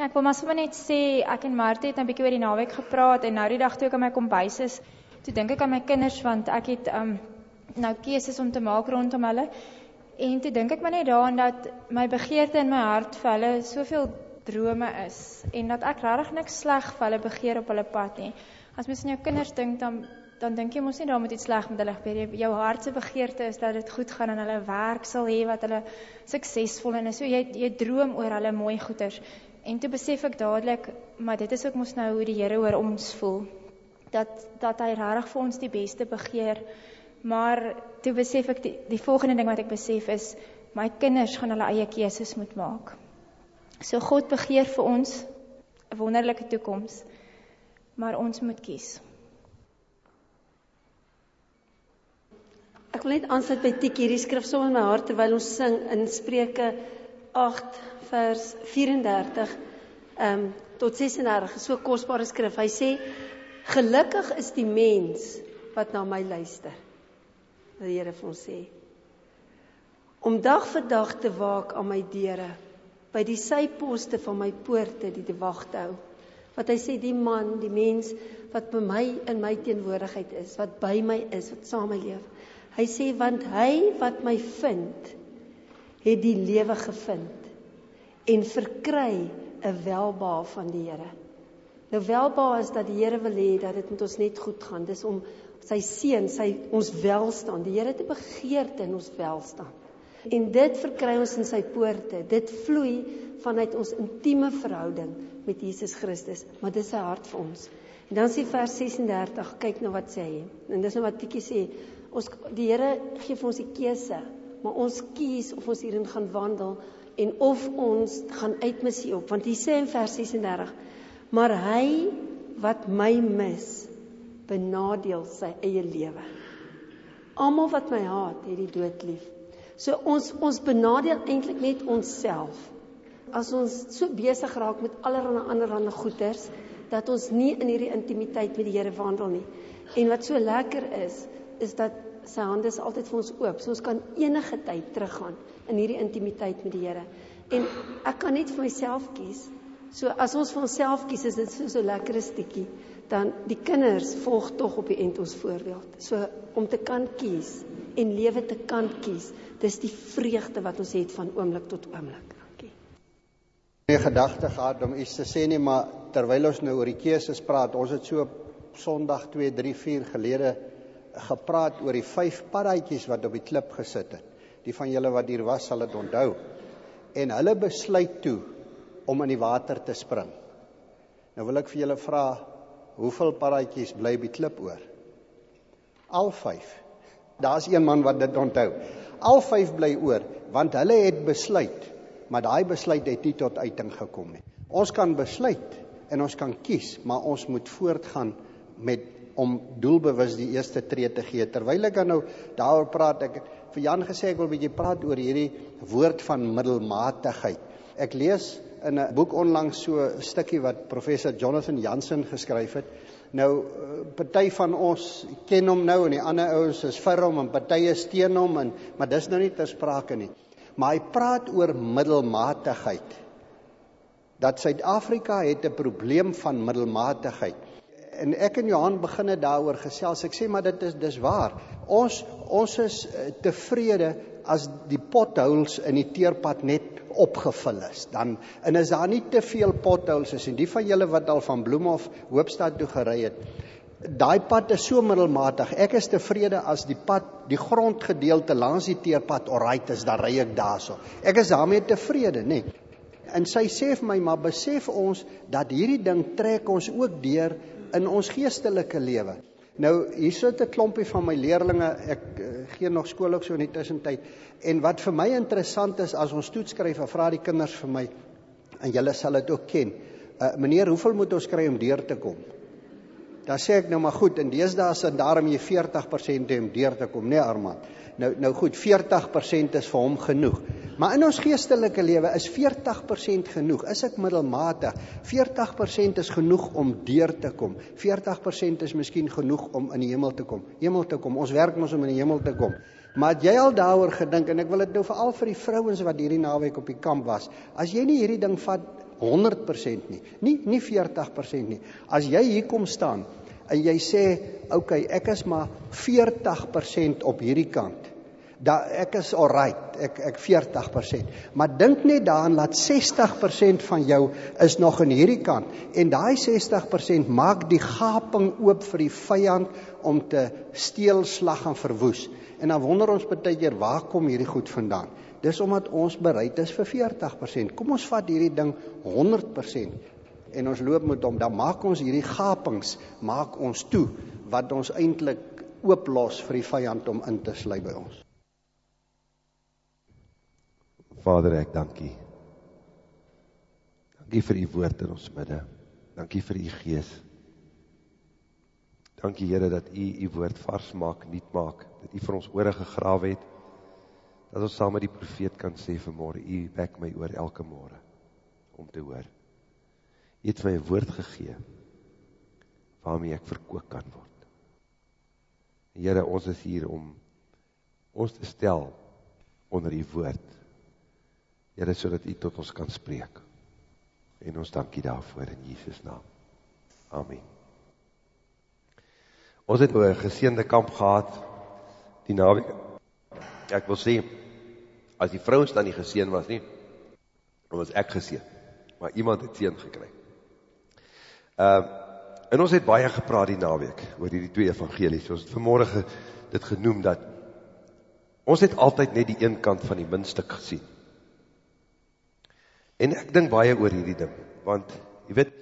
Ja, ek wil maar sommer net sê ek en Martie het 'n bietjie oor die naweek gepraat en nou die dag toe ek aan my kombuis is, toe dink ek aan my kinders want ek het um nou keuses om te maak rondom hulle. En toe dink ek maar net daaraan dat my begeerte in my hart vir hulle soveel drome is en dat ek regtig niks sleg vir hulle begeer op hulle pad nie. As mens aan jou kinders dink dan dan dink jy mos nie daar moet iets sleg met hulle gebeur. Jou hart se begeerte is dat dit goed gaan en hulle werk sal hê wat hulle suksesvol en is. So jy jy droom oor hulle mooi goeders. En toe besef ek dadelik, maar dit is ook mos nou hoe die Here oor ons voel. Dat dat hy regtig vir ons die beste begeer. Maar toe besef ek die, die volgende ding wat ek besef is my kinders gaan hulle eie keuses moet maak. So God begeer vir ons 'n wonderlike toekoms. Maar ons moet kies. Ek wil net aansluit by Tik hierdie skrif sommer in my hart terwyl ons sing in Spreuke 8 vers 34 ehm um, tot 36 is so kosbare skrif. Hy sê gelukkig is die mens wat na my luister. Die Here vir ons sê om dag vir dag te waak aan my deure by die syposte van my poorte die te wag te hou. Wat hy sê die man, die mens wat by my in my teenwoordigheid is, wat by my is, wat saam met my leef. Hy sê want hy wat my vind het die lewe gevind en verkry 'n welbehae van die Here. Nou welbehae is dat die Here wil hê dat dit met ons net goed gaan. Dis om sy seën, sy ons welstand. Die Here 'n begeerte in ons welstand. En dit verkry ons in sy poorte. Dit vloei vanuit ons intieme verhouding met Jesus Christus, maar dis sy hart vir ons. En dan sê vers 36, kyk nou wat sê hy. En dis nou wat Tikkie sê, Ons die Here gee vir ons die keuse, maar ons kies of ons hierin gaan wandel en of ons gaan uitmissie op want hier sê in vers 36 maar hy wat my mis benadeel sy eie lewe. Almal wat my haat, het die dood lief. So ons ons benadeel eintlik net onsself. As ons so besig raak met allerlei anderlei goeters dat ons nie in hierdie intimiteit met die Here wandel nie. En wat so lekker is, is dat sy hande is altyd vir ons oop. So ons kan enige tyd teruggaan in hierdie intimiteit met die Here. En ek kan net vir myself kies. So as ons vir onsself kies, is dit so so lekker 'n stukkie, dan die kinders volg tog op die end ons voorbeeld. So om te kan kies en lewe te kan kies, dis die vreugde wat ons het van oomblik tot oomblik. Dankie. Nie gedagte gehad om iets te sê nie, maar terwyl ons nou oor die keuses praat, ons het so Sondag 2, 3, 4 gelede gepraat oor die vyf paddaatjies wat op die klip gesit het. Die van julle wat hier was sal dit onthou. En hulle besluit toe om in die water te spring. Nou wil ek vir julle vra, hoeveel paddaatjies bly op die klip oor? Al 5. Daar's een man wat dit onthou. Al 5 bly oor want hulle het besluit, maar daai besluit het nie tot uiting gekom nie. Ons kan besluit en ons kan kies, maar ons moet voortgaan met om doelbewus die eerste tree te gee. Terwyl ek nou daaroor praat, ek vir Jan gesê ek wil 'n bietjie praat oor hierdie woord van middelmatigheid. Ek lees in 'n boek onlangs so 'n stukkie wat professor Jonathan Jansen geskryf het. Nou eh, party van ons ken hom nou en die ander ouens is vir hom en partye steun hom en maar dis nou nie ter sprake nie. Maar hy praat oor middelmatigheid. Dat Suid-Afrika het 'n probleem van middelmatigheid en ek en Johan beginne daaroor gesels. Ek sê maar dit is dis waar. Ons ons is uh, tevrede as die potholes in die teerpad net opgevul is. Dan en as daar nie te veel potholes is en die van julle wat al van Bloemhof Hoopstad toe gery het, daai pad is so middelmatig. Ek is tevrede as die pad, die grondgedeelte langs die teerpad alright is, dan ry ek daarso. Ek is daarmee tevrede, nê. Nee. En sy sê vir my, maar besef ons dat hierdie ding trek ons ook deur in ons geestelike lewe. Nou hier sit 'n klompie van my leerdlinge, ek uh, gee nog skool ook so in die tussentyd. En wat vir my interessant is as ons toets skryf, vra die kinders vir my en julle sal dit ook ken. Uh, meneer, hoeveel moet ons kry om deur te kom? Dan sê ek nou maar goed, en deesdae is dit daarom jy 40% om deur te kom, nee Armand. Nou nou goed, 40% is vir hom genoeg. Maar in ons geestelike lewe is 40% genoeg. Is ek middelmatig? 40% is genoeg om deur te kom. 40% is miskien genoeg om in die hemel te kom. Hemel te kom. Ons werk mos om in die hemel te kom. Maar jy al daaroor gedink en ek wil dit nou veral vir die vrouens wat hierdie naweek op die kamp was. As jy nie hierdie ding vat 100% nie. Nie nie 40% nie. As jy hier kom staan en jy sê, "Oké, okay, ek is maar 40% op hierdie kant." Da ek is alright, ek ek 40%. Maar dink net daaraan dat 60% van jou is nog aan hierdie kant en daai 60% maak die gaping oop vir die vyand om te steel, slag en verwoes. En dan wonder ons baie keer waar kom hierdie goed vandaan? Dis omdat ons bereid is vir 40%. Kom ons vat hierdie ding 100% en ons loop met hom. Dan maak ons hierdie gapings, maak ons toe wat ons eintlik ooplos vir die vyand om in te sluit by ons. Vader, ek dankie. Dankie vir u woord in ons midde. Dankie vir u gees. Dankie Here dat u u woord vars maak, nuut maak, dat u vir ons ore gegrawe het dat ons saam met die profeet kan sê vanmôre, U wek my oor elke môre om te hoor. U het my 'n woord gegee waarmee ek verkoop kan word. Here, ons is hier om ons te stel onder U woord. Here, sodat U tot ons kan spreek. En ons dankie daarvoor in Jesus naam. Amen. Ons het 'n geseënde kamp gehad die naweek. Ek wil sê as die vrouens dan nie geseën was nie, dan was ek geseën. Maar iemand het seën gekry. Uh, en ons het baie gepraat die naweek oor hierdie twee evangelies. Ons het vanmôre dit genoem dat ons het altyd net die een kant van die muntstuk gesien. En ek dink baie oor hierdie ding, want jy weet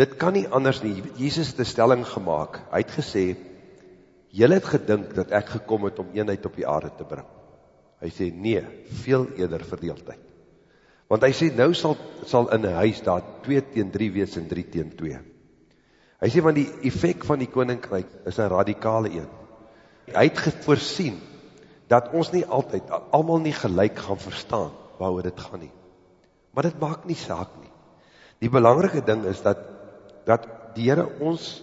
dit kan nie anders nie. Jesus het 'n stelling gemaak. Hy het gesê: "Julle het gedink dat ek gekom het om eenheid op die aarde te bring." Hy sê nee, veel eerder verdeeldheid. Want hy sê nou sal sal in 'n huis daar 2 teen 3 wees en 3 teen 2. Hy sê want die effek van die koninkryk is 'n radikale een. Hy het gevoorsien dat ons nie altyd almal nie gelyk gaan verstaan waaroor dit gaan nie. Maar dit maak nie saak nie. Die belangrike ding is dat dat die Here ons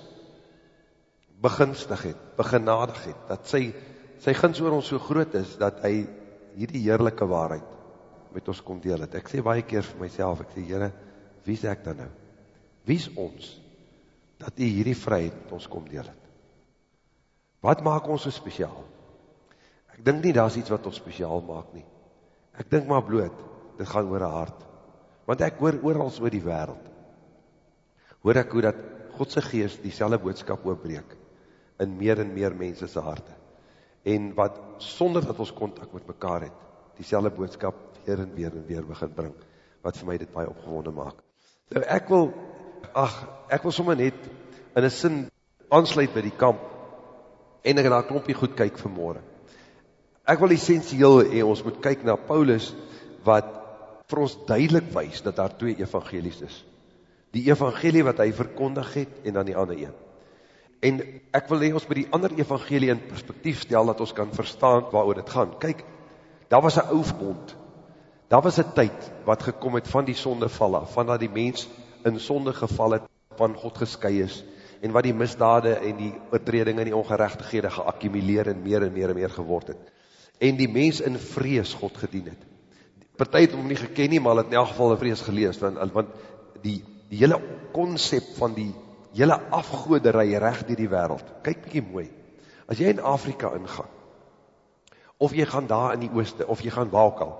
begunstig het, begenadig het, dat sy sy guns oor ons so groot is dat hy hierdie heerlike waarheid met ons kom deel het. Ek sê baie keer vir myself, ek sê Here, wie is ek dan nou? Wie's ons dat U hierdie vryheid met ons kom deel het? Wat maak ons so spesiaal? Ek dink nie daar's iets wat ons spesiaal maak nie. Ek dink maar bloot, dit gaan oor 'n hart. Want ek hoor oral oor die wêreld. Hoor ek hoe dat God se gees dieselfde boodskap oopbreek in meer en meer mense se harte en wat sonder dat ons kontak met mekaar het, dieselfde boodskap weer en weer en weer begin bring wat vir my dit baie opgewonde maak. Nou ek wil ag, ek wil sommer net in 'n sin aansluit by die kamp en ek 'n klompie goed kyk môre. Ek wil essensieel hê ons moet kyk na Paulus wat vir ons duidelik wys dat daar twee evangelies is. Die evangelie wat hy verkondig het en dan die ander een. En ek wil hê ons moet die ander evangelie in perspektief stel dat ons kan verstaan waaroor dit gaan. Kyk, daar was 'n ou verbond. Daar was 'n tyd wat gekom het van die sondeval af, van dat die mens in sonde geval het, van God geskei is en wat die misdade en die oortredinge en die ongeregtighede geakkumuleer en meer en meer en meer geword het. En die mens in vrees God gedien het. Party het hom nie geken nie, maar het in elk geval 'n vrees gelees want want die die hele konsep van die hele afgoderry reg deur die wêreld. Kyk bietjie mooi. As jy in Afrika ingaan of jy gaan daar in die ooste of jy gaan waar ook al,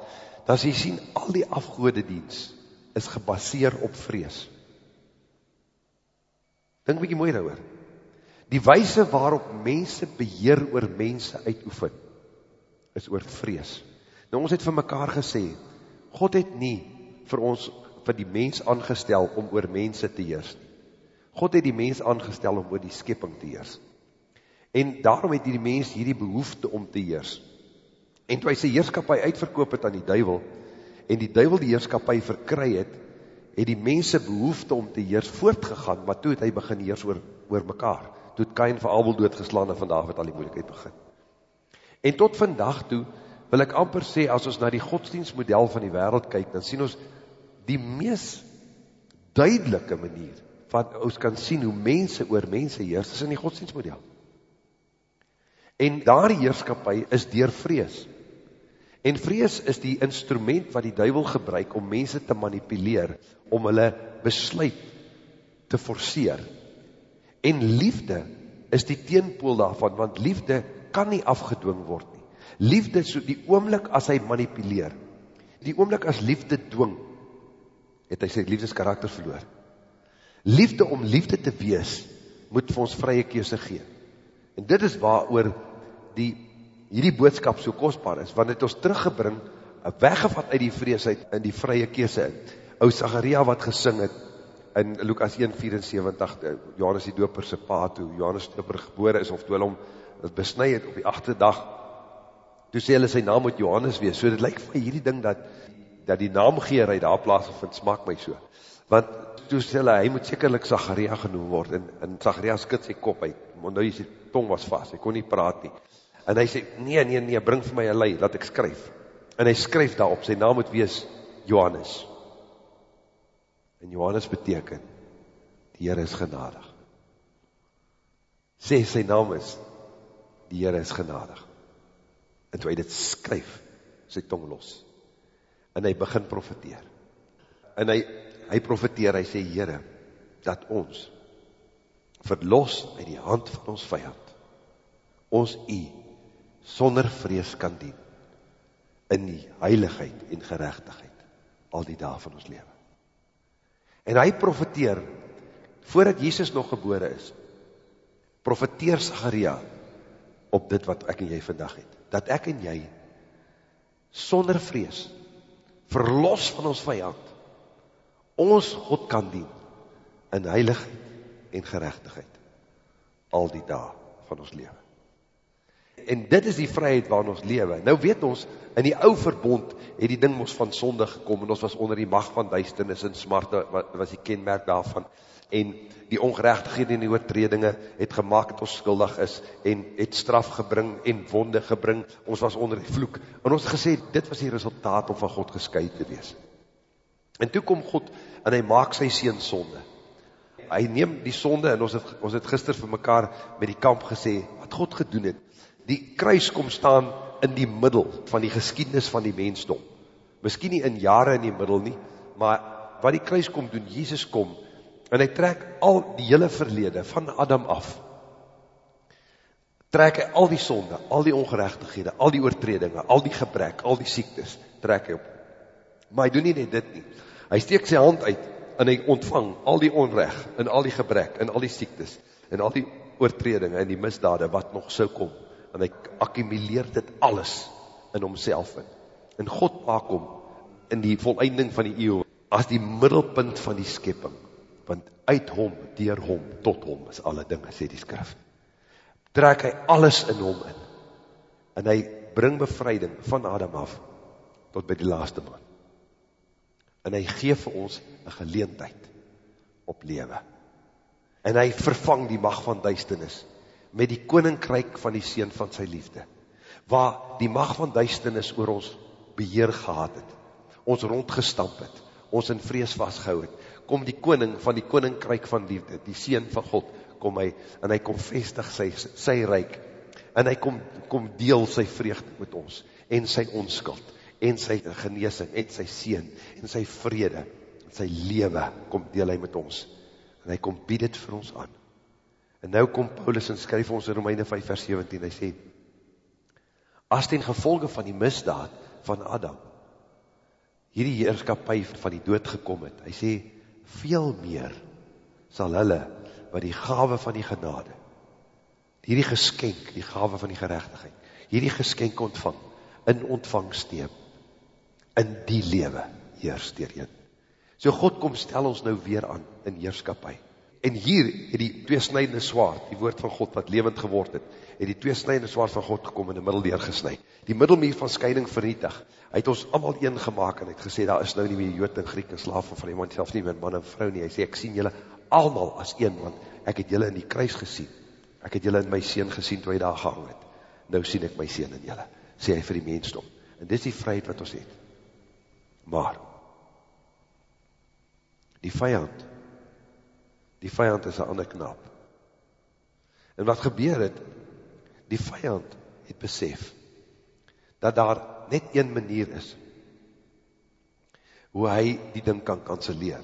dan jy sien al die afgodediens is gebaseer op vrees. Dink bietjie mooi daaroor. Die wyse waarop mense beheer oor mense uitoefen is oor vrees. Nou ons het vir mekaar gesê, God het nie vir ons vir die mens aangestel om oor mense te heers nie. God het die mens aangestel om oor die skepping te heers. En daarom het hierdie mens hierdie behoefte om te heers. En toe hy sy heerskappy uitverkoop het aan die duiwel en die duiwel die heerskappy verkry het, het die mense behoefte om te heers voortgegaan, maar toe het hy begin heers oor oor mekaar. Toe het Kain vir Abel doodgeslaan en vandag het al die moeilikheid begin. En tot vandag toe wil ek amper sê as ons na die godsdienstmodel van die wêreld kyk, dan sien ons die mees duidelike manier wat ons kan sien hoe mense oor mense heers is in die godsdienstmodel. En daardie heerskappy is deur vrees. En vrees is die instrument wat die duivel gebruik om mense te manipuleer, om hulle besluit te forceer. En liefde is die teenpool daarvan, want liefde kan nie afgedwing word nie. Liefde so die oomlik as hy manipuleer, die oomlik as liefde dwing, het hy sy liefdeskarakter verloor. Liefde om liefde te wees, moet vir ons vrye keuse gee. En dit is waar oor die hierdie boodskap so kostbaar is, want het ons teruggebring, weggevat uit die vrees uit, in die vrye keuse in. Ou Zacharia wat gesing het, in Lukas 1,74, eh, Johannes die doper se pa, toe Johannes doper gebore is, of toe hulle om besnui het op die achte dag, toe sê hulle sy naam moet Johannes wees, so dit lyk vir hierdie ding dat, dat die naamgeer uit daar plaas vind, smaak my so. Want toe sê hulle, hy moet sekerlik Zacharia genoem word, en, en Zacharia skit sy kop uit, want nou sy tong was vast, hy kon nie praat nie. En hy sê, nee, nee, nee, bring vir my een lei, laat ek skryf. En hy skryf daarop, sy naam moet wees Johannes. En Johannes beteken, die Heer is genadig. Sê sy naam is, die Heer is genadig. En toe hy dit skryf, sy tong los. En hy begin profeteer. En hy, hy profeteer, hy sê, Heere, dat ons verlos uit die hand van ons vijand, ons u sonder vrees kan dien in die heiligheid en gerechtigheid al die dag van ons leven. En hy profeteer, voordat Jesus nog gebore is, profeteer Zacharia op dit wat ek en jy vandag het, dat ek en jy sonder vrees, verlos van ons vijand, ons God kan dien in heiligheid en gerechtigheid al die dag van ons leven. En dit is die vryheid waarin ons lewe. Nou weet ons, in die ou verbond het die ding ons van sonde gekom en ons was onder die mag van duisternis en smarte was die kenmerk daarvan. En die ongerechtigheid en die oortredinge het gemaakt dat ons skuldig is en het straf gebring en wonde gebring. Ons was onder die vloek. En ons gesê, dit was die resultaat om van God geskuid te wees. En toe kom God en hy maak sy seen sonde. Hy neem die sonde en ons het, ons het gister vir mekaar met die kamp gesê, wat God gedoen het, die kruis kom staan in die middel van die geskiednis van die mensdom. Miskien nie in jare in die middel nie, maar wat die kruis kom doen, Jesus kom, en hy trek al die hele verlede van Adam af, trek hy al die sonde, al die ongerechtighede, al die oortredinge, al die gebrek, al die siektes, trek hy op. Maar hy doen nie net dit nie. Hy steek sy hand uit, en hy ontvang al die onrecht, en al die gebrek, en al die siektes, en al die oortredinge, en die misdade, wat nog so kom, en hy akkumuleer dit alles in homself in. En God maak hom in die voleinding van die eeuw as die middelpunt van die skepping, want uit hom, dier hom, tot hom is alle dinge, sê die skrif. Trek hy alles in hom in, en hy bring bevrijding van Adam af, tot by die laaste man. En hy geef vir ons een geleentheid op lewe. En hy vervang die mag van duisternis, met die koninkryk van die Seen van sy liefde, waar die mag van duisternis oor ons beheer gehad het, ons rondgestamp het, ons in vrees vastgehou het, kom die koning van die koninkryk van liefde, die Seen van God, kom hy, en hy kom vestig sy, sy reik, en hy kom, kom deel sy vreugde met ons, en sy onskuld, en sy geneesing, en sy Seen, en sy vrede, en sy lewe, kom deel hy met ons, en hy kom bied het vir ons aan, En nou kom Paulus en skryf ons in Romeine 5 vers 17, hy sê, as ten gevolge van die misdaad van Adam, hierdie heerskapie van die dood gekom het, hy sê, veel meer sal hulle, wat die gave van die genade, hierdie geskenk, die gave van die gerechtigheid, hierdie geskenk ontvang, in ontvangsteem, in die lewe heers dierheen. So God kom stel ons nou weer aan in heerskapie. En hier het die tweesnydende swaard, die woord van God wat lewend geword het, het die tweesnydende swaard van God gekom in die middel deurgesny. Die middelmuur van scheiding vernietig. Hy het ons allemaal een gemaakt en het gesê, daar is nou nie meer jood en Griek en slaaf van iemand, selfs nie met man en vrou nie. Hy sê, ek sien julle allemaal as een, want ek het julle in die kruis gesien. Ek het julle in my sien gesien toe hy daar gehang het. Nou sien ek my sien in julle, sê hy vir die mensdom. En dit is die vryheid wat ons het. Maar, die vijand, die vijand is een ander knap. En wat gebeur het, die vijand het besef, dat daar net een manier is, hoe hy die ding kan kanseleer.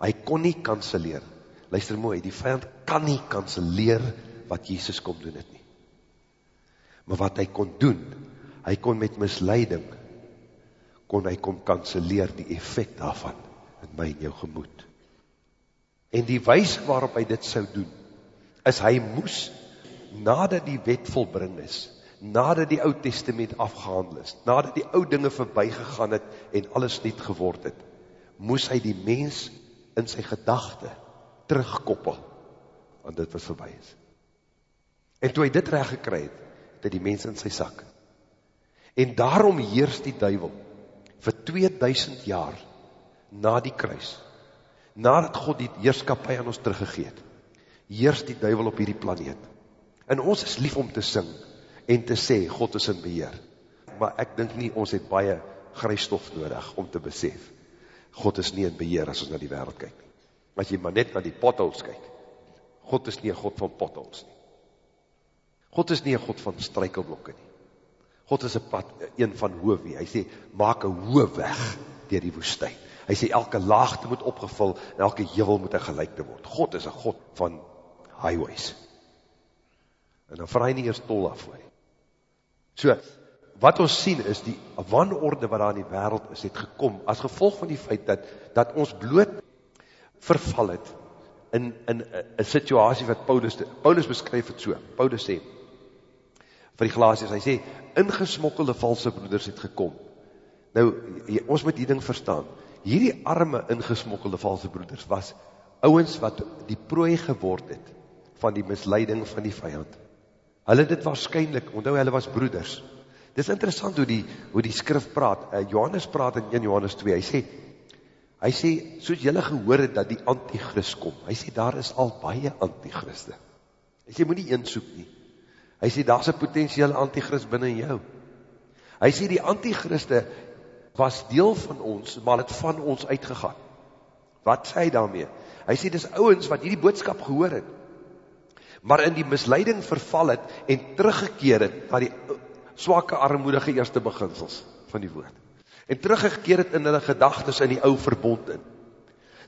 Hy kon nie kanseleer. Luister mooi, die vijand kan nie kanseleer wat Jesus kom doen het nie. Maar wat hy kon doen, hy kon met misleiding, kon hy kom kanseleer die effect daarvan in my en jou gemoed. En die wijs waarop hy dit sou doen, is hy moes, nadat die wet volbring is, nadat die oud testament afgehandel is, nadat die oud dinge voorbij gegaan het en alles niet geword het, moes hy die mens in sy gedachte terugkoppel aan dit wat voorbij is. En toe hy dit recht gekry het, het hy die mens in sy sak. En daarom heers die duivel vir 2000 jaar na die kruis, nadat God die heerskapie aan ons teruggegeet, heers die duivel op hierdie planeet. En ons is lief om te sing en te sê, God is in beheer. Maar ek dink nie, ons het baie grijstof nodig om te besef, God is nie in beheer as ons na die wereld kyk. As jy maar net na die potholes kyk, God is nie een God van potholes nie. God is nie een God van strykelblokke nie. God is een, pad, een van hoofwee. Hy sê, maak een hoofweg dier die woestijn. Hy sê, elke laagte moet opgevul en elke jewel moet een gelijkte word. God is een God van highways. En dan vraag hy nie eers tol af voor. So, wat ons sien is die wanorde wat daar in die wereld is, het gekom as gevolg van die feit dat, dat ons bloot verval het in, in een situasie wat Paulus, Paulus beskryf het so, Paulus sê, vir die glaasjes, hy sê, ingesmokkelde valse broeders het gekom. Nou, ons moet die ding verstaan, hierdie arme ingesmokkelde valse broeders was ouwens wat die prooi geword het van die misleiding van die vijand. Hulle dit waarschijnlijk, onthou hulle was broeders, Dit is interessant hoe die, hoe die skrif praat. Uh, Johannes praat in 1 Johannes 2. Hy sê, hy sê, soos jylle gehoor het dat die antichrist kom. Hy sê, daar is al baie antichriste. Hy sê, moet nie een soek nie. Hy sê, daar is een potentiële antichrist binnen jou. Hy sê, die antichriste was deel van ons, maar het van ons uitgegaan. Wat sê hy daarmee? Hy sê, dis ouwens wat hierdie boodskap gehoor het, maar in die misleiding verval het en teruggekeer het na die swakke armoedige eerste beginsels van die woord. En teruggekeer het in hulle gedagtes in die ou verbond in.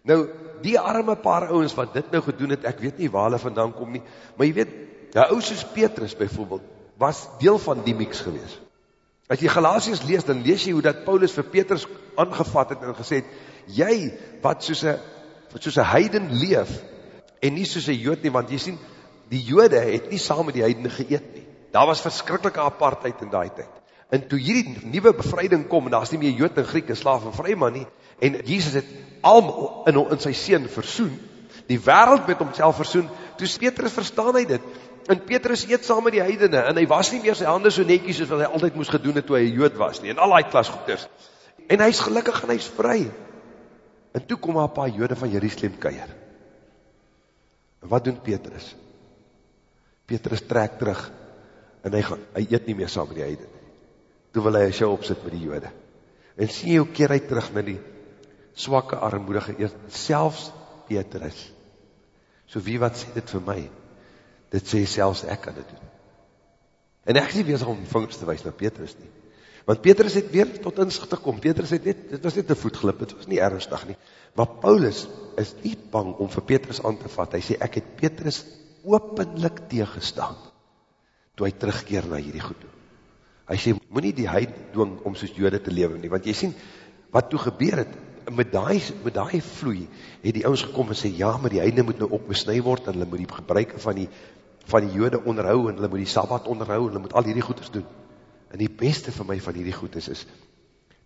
Nou, die arme paar ouens wat dit nou gedoen het, ek weet nie waar hulle vandaan kom nie, maar jy weet, die ou soos Petrus byvoorbeeld, was deel van die mix gewees. As jy Galatius lees, dan lees jy hoe dat Paulus vir Petrus aangevat het en gesê het, jy wat soos een, soos een heiden leef, en nie soos een jood nie, want jy sien, die jode het nie saam met die heiden geëet nie. Daar was verskriklike apartheid in daai tyd. En toe hierdie nuwe bevryding kom en daar's nie meer Jood en Griek en slaaf en vry man nie en Jesus het almal in in sy seun versoen, die wêreld met homself versoen. Toe Petrus verstaan hy dit. En Petrus eet saam met die heidene en hy was nie meer sy hande so netjies soos wat hy altyd moes gedoen het toe hy 'n Jood was nie en al daai klas goeders. En hy's gelukkig en hy's vry. En toe kom 'n paar Jode van Jerusalem kuier. En wat doen Petrus? Petrus trek terug en hy gaan, hy eet nie meer saam met die heide nie. Toe wil hy een show opzit met die jode. En sien jy hoe keer hy terug na die swakke, armoedige eet, selfs Petrus. So wie wat sê dit vir my? Dit sê selfs ek kan dit doen. En ek is nie bezig om vingers te wees na Petrus nie. Want Petrus het weer tot inzicht gekom. Petrus het net, dit was net een voetglip, het was nie ernstig nie. Maar Paulus is nie bang om vir Petrus aan te vat. Hy sê, ek het Petrus openlik tegengestaan toe hy terugkeer na hierdie goed toe. Hy sê, moet nie die heid doong om soos jode te lewe nie, want jy sien, wat toe gebeur het, met die, met die vloei, het die ouds gekom en sê, ja, maar die heide moet nou ook besnui word, en hulle moet die gebruike van die, van die jode onderhou, en hulle moet die sabbat onderhou, en hulle moet al hierdie goeders doen. En die beste vir my van hierdie goeders is,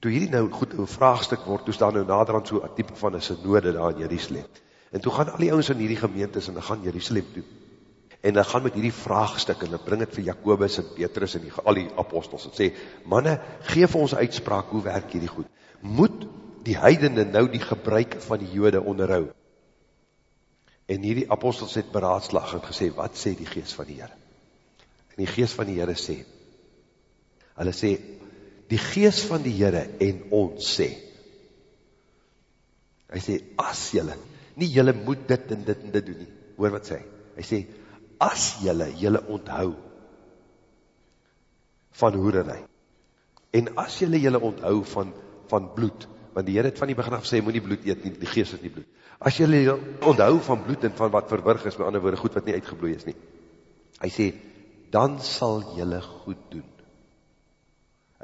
toe hierdie nou goed een vraagstuk word, toe staan nou nader aan so een type van een synode daar in Jerusalem. En toe gaan al die ouds in hierdie gemeentes, en dan gaan Jerusalem toe, en hy gaan met hierdie vraagstuk, en hy bring het vir Jacobus en Petrus en die, al die apostels, en sê, manne, geef ons uitspraak, hoe werk hierdie goed? Moet die heidende nou die gebruik van die jode onderhou? En hierdie apostels het beraadslag en gesê, wat sê die geest van die Heere? En die geest van die Heere sê, hulle sê, die geest van die Heere en ons sê, hy sê, as jylle, nie jylle moet dit en dit en dit doen nie, hoor wat sê, hy. Sê, as jylle jylle onthou van hoererij En as julle julle onthou van, van bloed, want die Heer het van die begin af sê, moet nie bloed eet nie, die geest is nie bloed. As julle onthou van bloed en van wat verwirg is, met ander woorde, goed wat nie uitgebloei is nie. Hy sê, dan sal julle goed doen.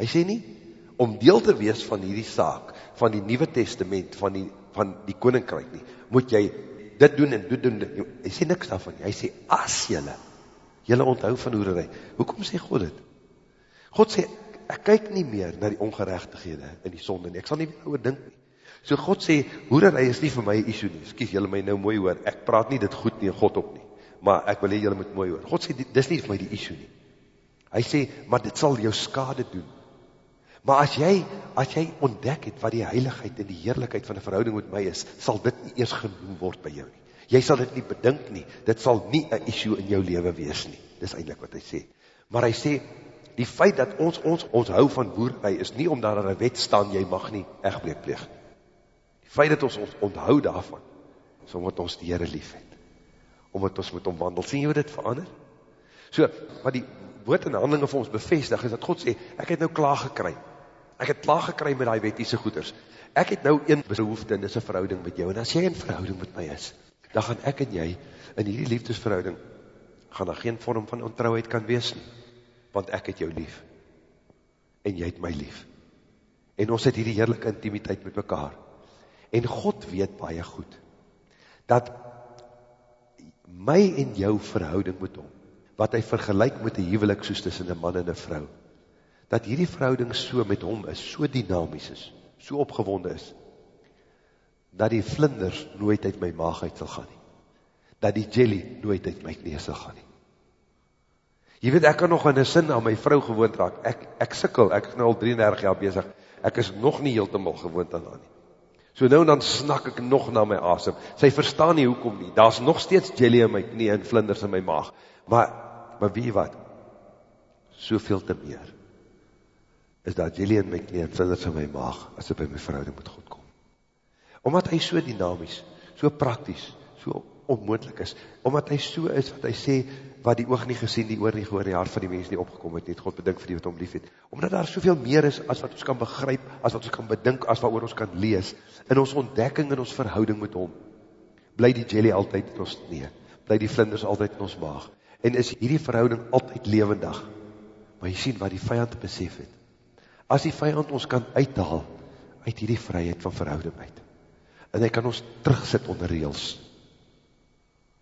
Hy sê nie, om deel te wees van hierdie saak, van die Nieuwe Testament, van die, van die Koninkryk nie, moet jy dit doen en dit doen, dit. hy sê niks daarvan nie, hy sê, as jylle, jylle onthou van hoererij, hoekom sê God dit? God sê, ek kyk nie meer na die ongerechtighede in die sonde nie, ek sal nie meer oor dink nie. So God sê, hoererij is nie vir my issue nie, skies jylle my nou mooi hoor, ek praat nie dit goed nie en God op nie, maar ek wil hee jylle moet mooi hoor. God sê, dit is nie vir my die issue nie. Hy sê, maar dit sal jou skade doen. Maar as jy, as jy ontdek het wat die heiligheid en die heerlijkheid van die verhouding met my is, sal dit nie eers genoem word by jou nie. Jy sal dit nie bedink nie, dit sal nie een issue in jou leven wees nie. Dis eindelijk wat hy sê. Maar hy sê, die feit dat ons ons, ons hou van boerderij is nie omdat er een wet staan, jy mag nie echtbreek pleeg. Die feit dat ons ons onthou daarvan, is omdat ons die Heere lief het. Omdat ons met hom wandel. Sien jy dit verander? So, wat die woord en handelinge vir ons bevestig, is dat God sê, ek het nou klaar gekry. Ek het klaar gekry met die wettiese goeders. Ek het nou een behoefte en dis een verhouding met jou. En as jy een verhouding met my is, dan gaan ek en jy in hierdie liefdesverhouding, gaan daar geen vorm van ontrouheid kan wees nie. Want ek het jou lief. En jy het my lief. En ons het hierdie heerlijke intimiteit met mekaar. En God weet baie goed, dat my en jou verhouding met hom, wat hy vergelijk met die huwelik soos tussen een man en een vrou, dat hierdie verhouding so met hom is, so dynamisch is, so opgewonde is, dat die vlinders nooit uit my maag uit sal gaan nie, dat die jelly nooit uit my knees sal gaan nie. Jy weet, ek kan nog in een sin aan my vrou gewoond raak, ek, ek sikkel, ek is nou al 33 jaar bezig, ek is nog nie heeltemal gewoond aan haar nie. So nou dan snak ek nog na my asem. Sy verstaan nie hoekom nie. Daar's nog steeds jelly in my knie en vlinders in my maag. Maar maar wie wat? Soveel te meer. Is daar jelly in my knie en vlinders in my maag as dit by my verhouding met God kom. Omdat hy so dinamies, so prakties, so onmoontlik is, omdat hy so is wat hy sê wat die oog nie gesien, die oor nie gehoor, die hart van die mens nie opgekom het, net God bedink vir die wat om lief het. Omdat daar soveel meer is as wat ons kan begryp, as wat ons kan bedink, as wat ons kan lees, in ons ontdekking, in ons verhouding met hom, bly die jelly altyd in ons nee, bly die vlinders altyd in ons maag, en is hierdie verhouding altyd levendig, maar jy sien wat die vijand besef het, as die vijand ons kan uithaal, uit hierdie vryheid van verhouding uit, en hy kan ons terugsit onder reels,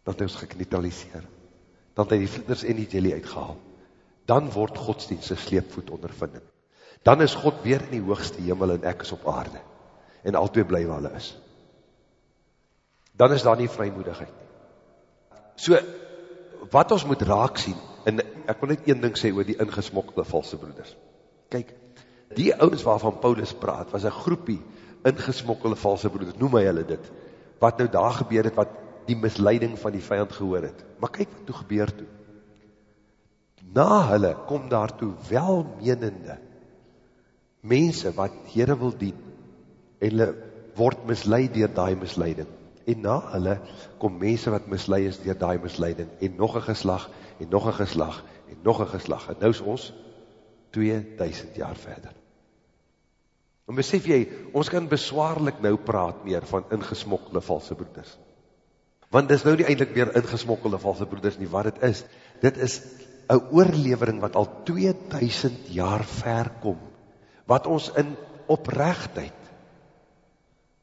dat hy ons geknitaliseer, dan het hy die vlinders en die jelly uitgehaal. Dan word godsdienst een sleepvoet ondervinding. Dan is God weer in die hoogste hemel en ek is op aarde. En al twee bly waar hulle is. Dan is daar nie vrymoedigheid nie. So, wat ons moet raak sien, en ek wil net een ding sê oor die ingesmokkelde valse broeders. Kyk, die ouders waarvan Paulus praat, was een groepie ingesmokkelde valse broeders, noem my hulle dit, wat nou daar gebeur het, wat die misleiding van die vijand gehoor het. Maar kyk wat toe gebeur toe. Na hulle kom daartoe welmenende mense wat Heere wil dien en hulle word misleid dier die misleiding. En na hulle kom mense wat misleid is dier die misleiding en nog een geslag en nog een geslag en nog een geslag. En nou is ons 2000 jaar verder. En besef jy, ons kan beswaarlik nou praat meer van ingesmokkelde valse broeders. Want dis nou nie eindelijk meer ingesmokkelde valse broeders nie, wat het is. Dit is een oorlevering wat al 2000 jaar ver kom, wat ons in oprechtheid,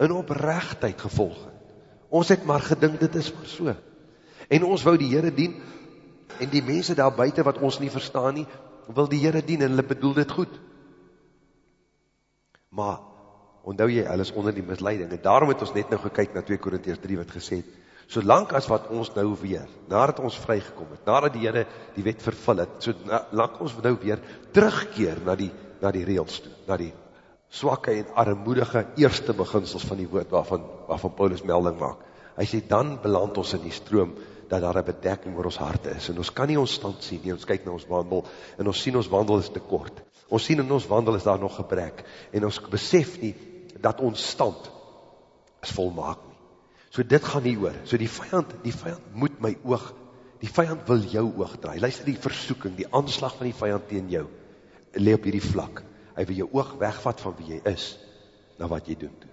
in oprechtheid gevolg het. Ons het maar gedink, dit is maar so. En ons wou die Heere dien, en die mense daar buiten wat ons nie verstaan nie, wil die Heere dien, en hulle bedoel dit goed. Maar, onthou jy, hulle is onder die misleiding, en daarom het ons net nou gekyk na 2 Korinties 3 wat gesê het, solank as wat ons nou weer, nadat ons vrygekom het, nadat die Heere die wet vervul het, solank ons nou weer terugkeer na die, na die reels toe, na die swakke en armoedige eerste beginsels van die woord waarvan, waarvan Paulus melding maak. Hy sê, dan beland ons in die stroom, dat daar een bedekking oor ons hart is, en ons kan nie ons stand sien nie, ons kyk na ons wandel, en ons sien ons wandel is te kort, ons sien in ons wandel is daar nog gebrek, en ons besef nie, dat ons stand is volmaak nie. So dit gaan nie oor. So die vijand, die vijand moet my oog, die vijand wil jou oog draai. Luister die versoeking, die aanslag van die vijand tegen jou, le op hierdie vlak. Hy wil jou oog wegvat van wie jy is, na wat jy doen toe.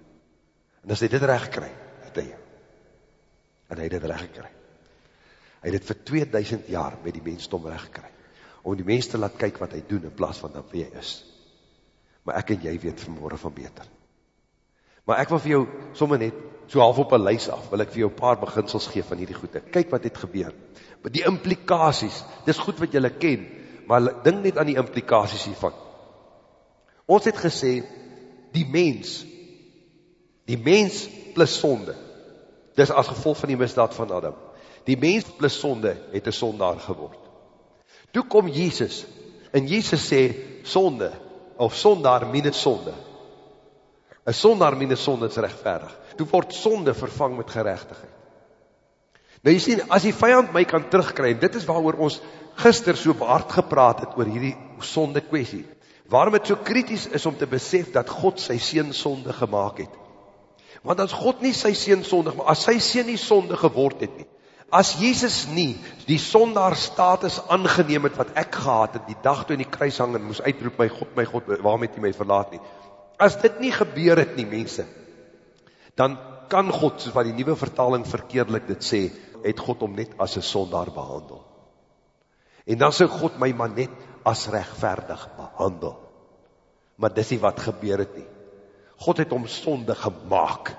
En as hy dit recht kry, het hy jou. En hy het dit recht gekry. Hy het dit vir 2000 jaar met die mensdom recht gekry. Om die mens te laat kyk wat hy doen in plaas van dat wie hy is. Maar ek en jy weet vanmorgen van beter. Maar ek wil vir jou sommer net so half op 'n lys af, wil ek vir jou paar beginsels gee van hierdie goede. Kyk wat het gebeur. Die implikasies, dis goed wat jy ken, maar dink net aan die implikasies hiervan. Ons het gesê die mens die mens plus sonde. Dis as gevolg van die misdaad van Adam. Die mens plus sonde het 'n sondaar geword. Toe kom Jesus en Jesus sê sonde of sondaar minus sonde. 'n Sondaar minus sonde is regverdig. Toe word sonde vervang met geregtigheid. Nou jy sien, as die vyand my kan terugkry, dit is waaroor ons gister so hard gepraat het oor hierdie sonde kwessie. Waarom dit so krities is om te besef dat God sy seun sonde gemaak het. Want as God nie sy seun sondig, maar as sy seun nie sonde geword het nie, as Jesus nie die sondaar status aangeneem het wat ek gehad het die dag toe in die kruis hang en moes uitroep my God, my God, waarom het U my verlaat nie? As dit nie gebeur het nie, mense, dan kan God, soos wat die nuwe vertaling verkeerdelik dit sê, het God hom net as 'n sondaar behandel. En dan sou God my maar net as regverdig behandel. Maar dis nie wat gebeur het nie. God het hom sonde gemaak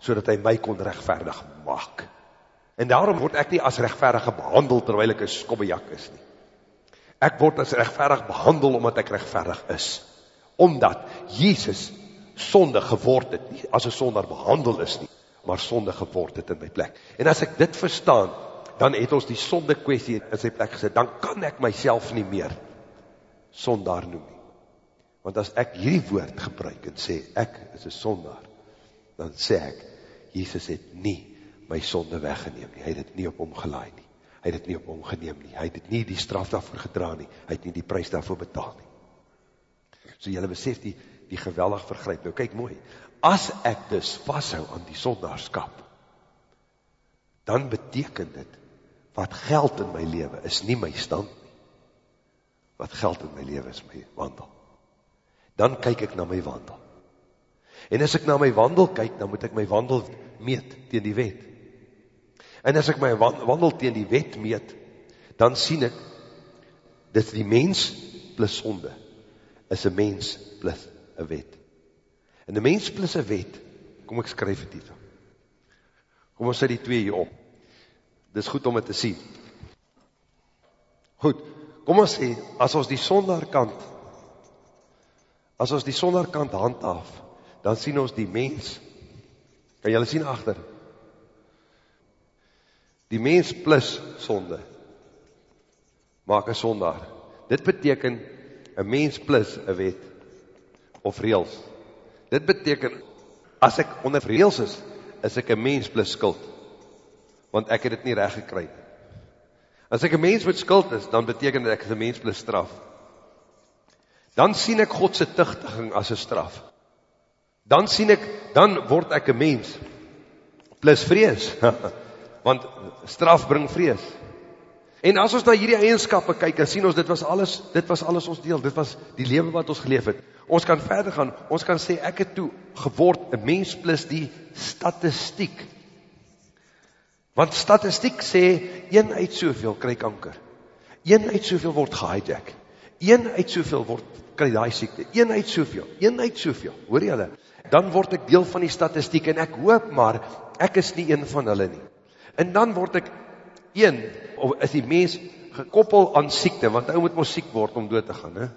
sodat hy my kon regverdig maak. En daarom word ek nie as regverdige behandel terwyl ek 'n skobbejak is nie. Ek word as regverdig behandel omdat ek regverdig is. Omdat Jesus sonde geword het, nie as 'n sondaar behandel is nie, maar sonde geword het in my plek. En as ek dit verstaan, dan het ons die sonde kwessie in sy plek gesit. Dan kan ek myself nie meer sondaar noem nie. Want as ek hierdie woord gebruik en sê ek is 'n sondaar, dan sê ek Jesus het nie my sonde weggeneem nie. Hy het dit nie op hom gelaai nie. Hy het dit nie op hom geneem nie. Hy het dit nie die straf daarvoor gedra nie. Hy het nie die prys daarvoor betaal nie. So julle besef die die geweldig vergryp. Nou kyk mooi. As ek dus vashou aan die sondaarskap, dan beteken dit wat geld in my lewe is nie my stand nie. Wat geld in my lewe is my wandel dan kyk ek na my wandel. En as ek na my wandel kyk, dan moet ek my wandel meet teen die wet. En as ek my wandel teen die wet meet, dan sien ek dis die mens plus sonde is 'n mens plus 'n wet. En 'n mens plus 'n wet, kom ek skryf dit hier. Kom ons sit die twee hier op. Dis goed om dit te sien. Goed. Kom ons sê as ons die sondaar kant As ons die sonderkant handhaaf, dan sien ons die mens. Kan julle sien agter? Die mens plus sonde maak 'n sondaar. Dit beteken 'n mens plus 'n wet of reëls. Dit beteken as ek onder reëls is, is ek 'n mens plus skuld. Want ek het dit nie reg gekry. As ek 'n mens met skuld is, dan beteken dit ek is 'n mens plus straf dan sien ek God se tugtiging as 'n straf. Dan sien ek dan word ek 'n mens plus vrees. Want straf bring vrees. En as ons na hierdie eienskappe kyk, dan sien ons dit was alles, dit was alles ons deel. Dit was die lewe wat ons geleef het. Ons kan verder gaan. Ons kan sê ek het toe geword 'n mens plus die statistiek. Want statistiek sê een uit soveel kry kanker. Een uit soveel word gehijack. Een uit soveel word kry daai siekte. Een uit soveel, een uit soveel. Hoor jy hulle? Dan word ek deel van die statistiek en ek hoop maar ek is nie een van hulle nie. En dan word ek een of is die mens gekoppel aan siekte want ou moet mos siek word om dood te gaan, hè?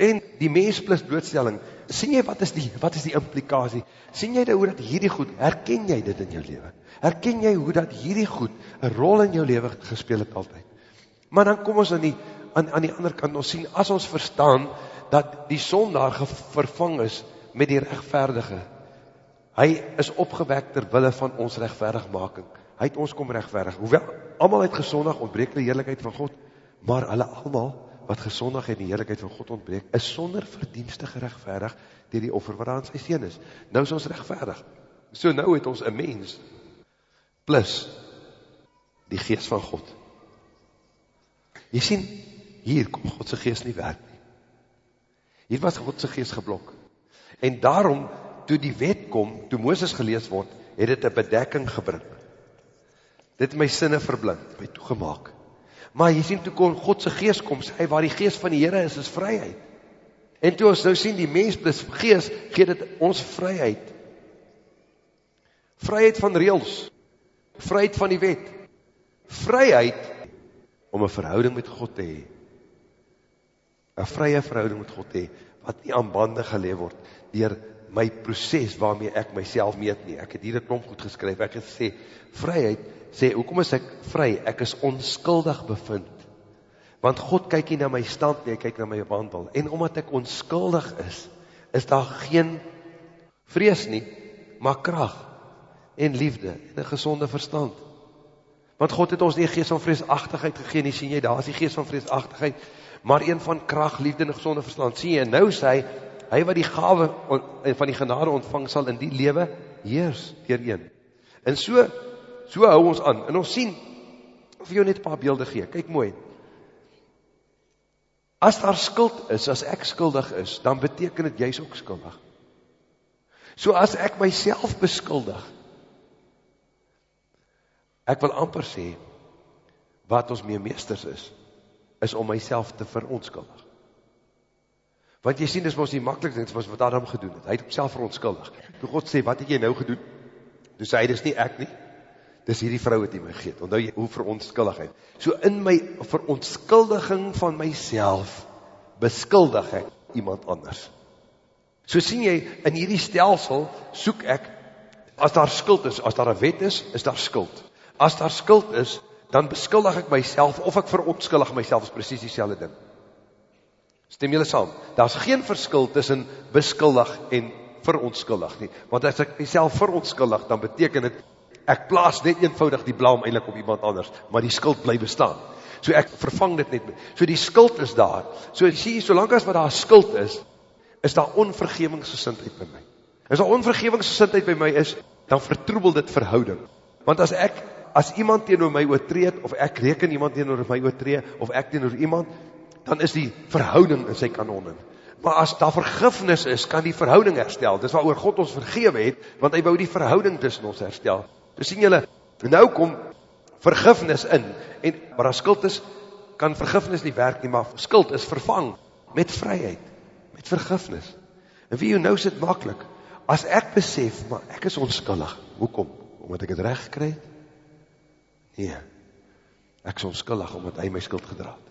En die mens plus doodstelling, sien jy wat is die wat is die implikasie? sien jy hoe dat hierdie goed, herken jy dit in jou lewe? Herken jy hoe dat hierdie goed 'n rol in jou lewe gespeel het altyd? Maar dan kom ons aan die aan aan die ander kant ons sien as ons verstaan dat die sondaar vervang is met die regverdige. Hy is opgewek ter wille van ons regverdigmaking. Hy het ons kom regverdig. Hoewel almal het gesondig ontbreek die heerlikheid van God, maar hulle almal wat gesondig het die heerlikheid van God ontbreek, is sonder verdienste geregverdig deur die offer wat aan sy seun is. Nou is ons regverdig. So nou het ons 'n mens plus die gees van God. Jy sien, hier kom God se gees nie werk nie. Hier was God se gees geblok. En daarom toe die wet kom, toe Moses gelees word, het dit 'n bedekking gebring. Dit my sinne verblind, my toegemaak. Maar jy sien toe kon God se gees kom, sê hy waar die gees van die Here is, is vryheid. En toe ons nou sien die mens plus gees gee dit ons vryheid. Vryheid van reëls. Vryheid van die wet. Vryheid om 'n verhouding met God te hê. 'n Vrye verhouding met God te hê wat nie aan bande gelê word deur my proses waarmee ek myself meet nie. Ek het hier 'n klomp goed geskryf. Ek het gesê vryheid sê hoekom is ek vry? Ek is onskuldig bevind. Want God kyk nie na my stand nie, hy kyk na my wandel. En omdat ek onskuldig is, is daar geen vrees nie, maar krag en liefde en 'n gesonde verstand. Want God het ons nie 'n gees van vreesagtigheid gegee nie, sien jy, daar is die gees van vreesagtigheid, maar een van krag, liefde en 'n gesonde verstand. Sien jy, nou sê hy hy wat die gawe van die genade ontvang sal in die lewe heers deur een. En so so hou ons aan. En ons sien vir jou net 'n paar beelde gee. Kyk mooi. As daar skuld is, as ek skuldig is, dan beteken dit jy's ook skuldig. So as ek myself beskuldig, ek wil amper sê wat ons mee meesters is, is om myself te verontskuldig. Want jy sien dis mos die maklikste ding wat Adam gedoen het. Hy het homself verontskuldig. Toe God sê, "Wat het jy nou gedoen?" Toe sê hy, "Dis nie ek nie. Dis hierdie vrou wat jy my gegee het." Onthou jy hoe verontskuldigheid. So in my verontskuldiging van myself beskuldig ek iemand anders. So sien jy in hierdie stelsel soek ek as daar skuld is, as daar 'n wet is, is daar skuld. As daar skuld is, dan beskuldig ek myself of ek verontskuldig myself is presies dieselfde ding. Stem julle saam? Daar's geen verskil tussen beskuldig en verontskuldig nie. Want as ek myself verontskuldig, dan beteken dit ek plaas net eenvoudig die blame eintlik op iemand anders, maar die skuld bly bestaan. So ek vervang dit net. So die skuld is daar. So sien jy, solank as wat daar skuld is, is daar onvergewingsgesindheid by my. As daar onvergewingsgesindheid by my is, dan vertroebel dit verhouding. Want as ek as iemand teenoor my oortree of ek reken iemand teenoor my oortree of ek teenoor iemand dan is die verhouding in sy kanonne. Maar as daar vergifnis is, kan die verhouding herstel. Dis waaroor God ons vergewe het, want hy wou die verhouding tussen ons herstel. Dis sien julle, nou kom vergifnis in en maar as skuld is, kan vergifnis nie werk nie, maar skuld is vervang met vryheid, met vergifnis. En wie jy nou sit maklik. As ek besef, maar ek is onskuldig. Hoekom? Omdat ek dit reg gekry het? Nee. Ek is onskuldig omdat hy my skuld gedra het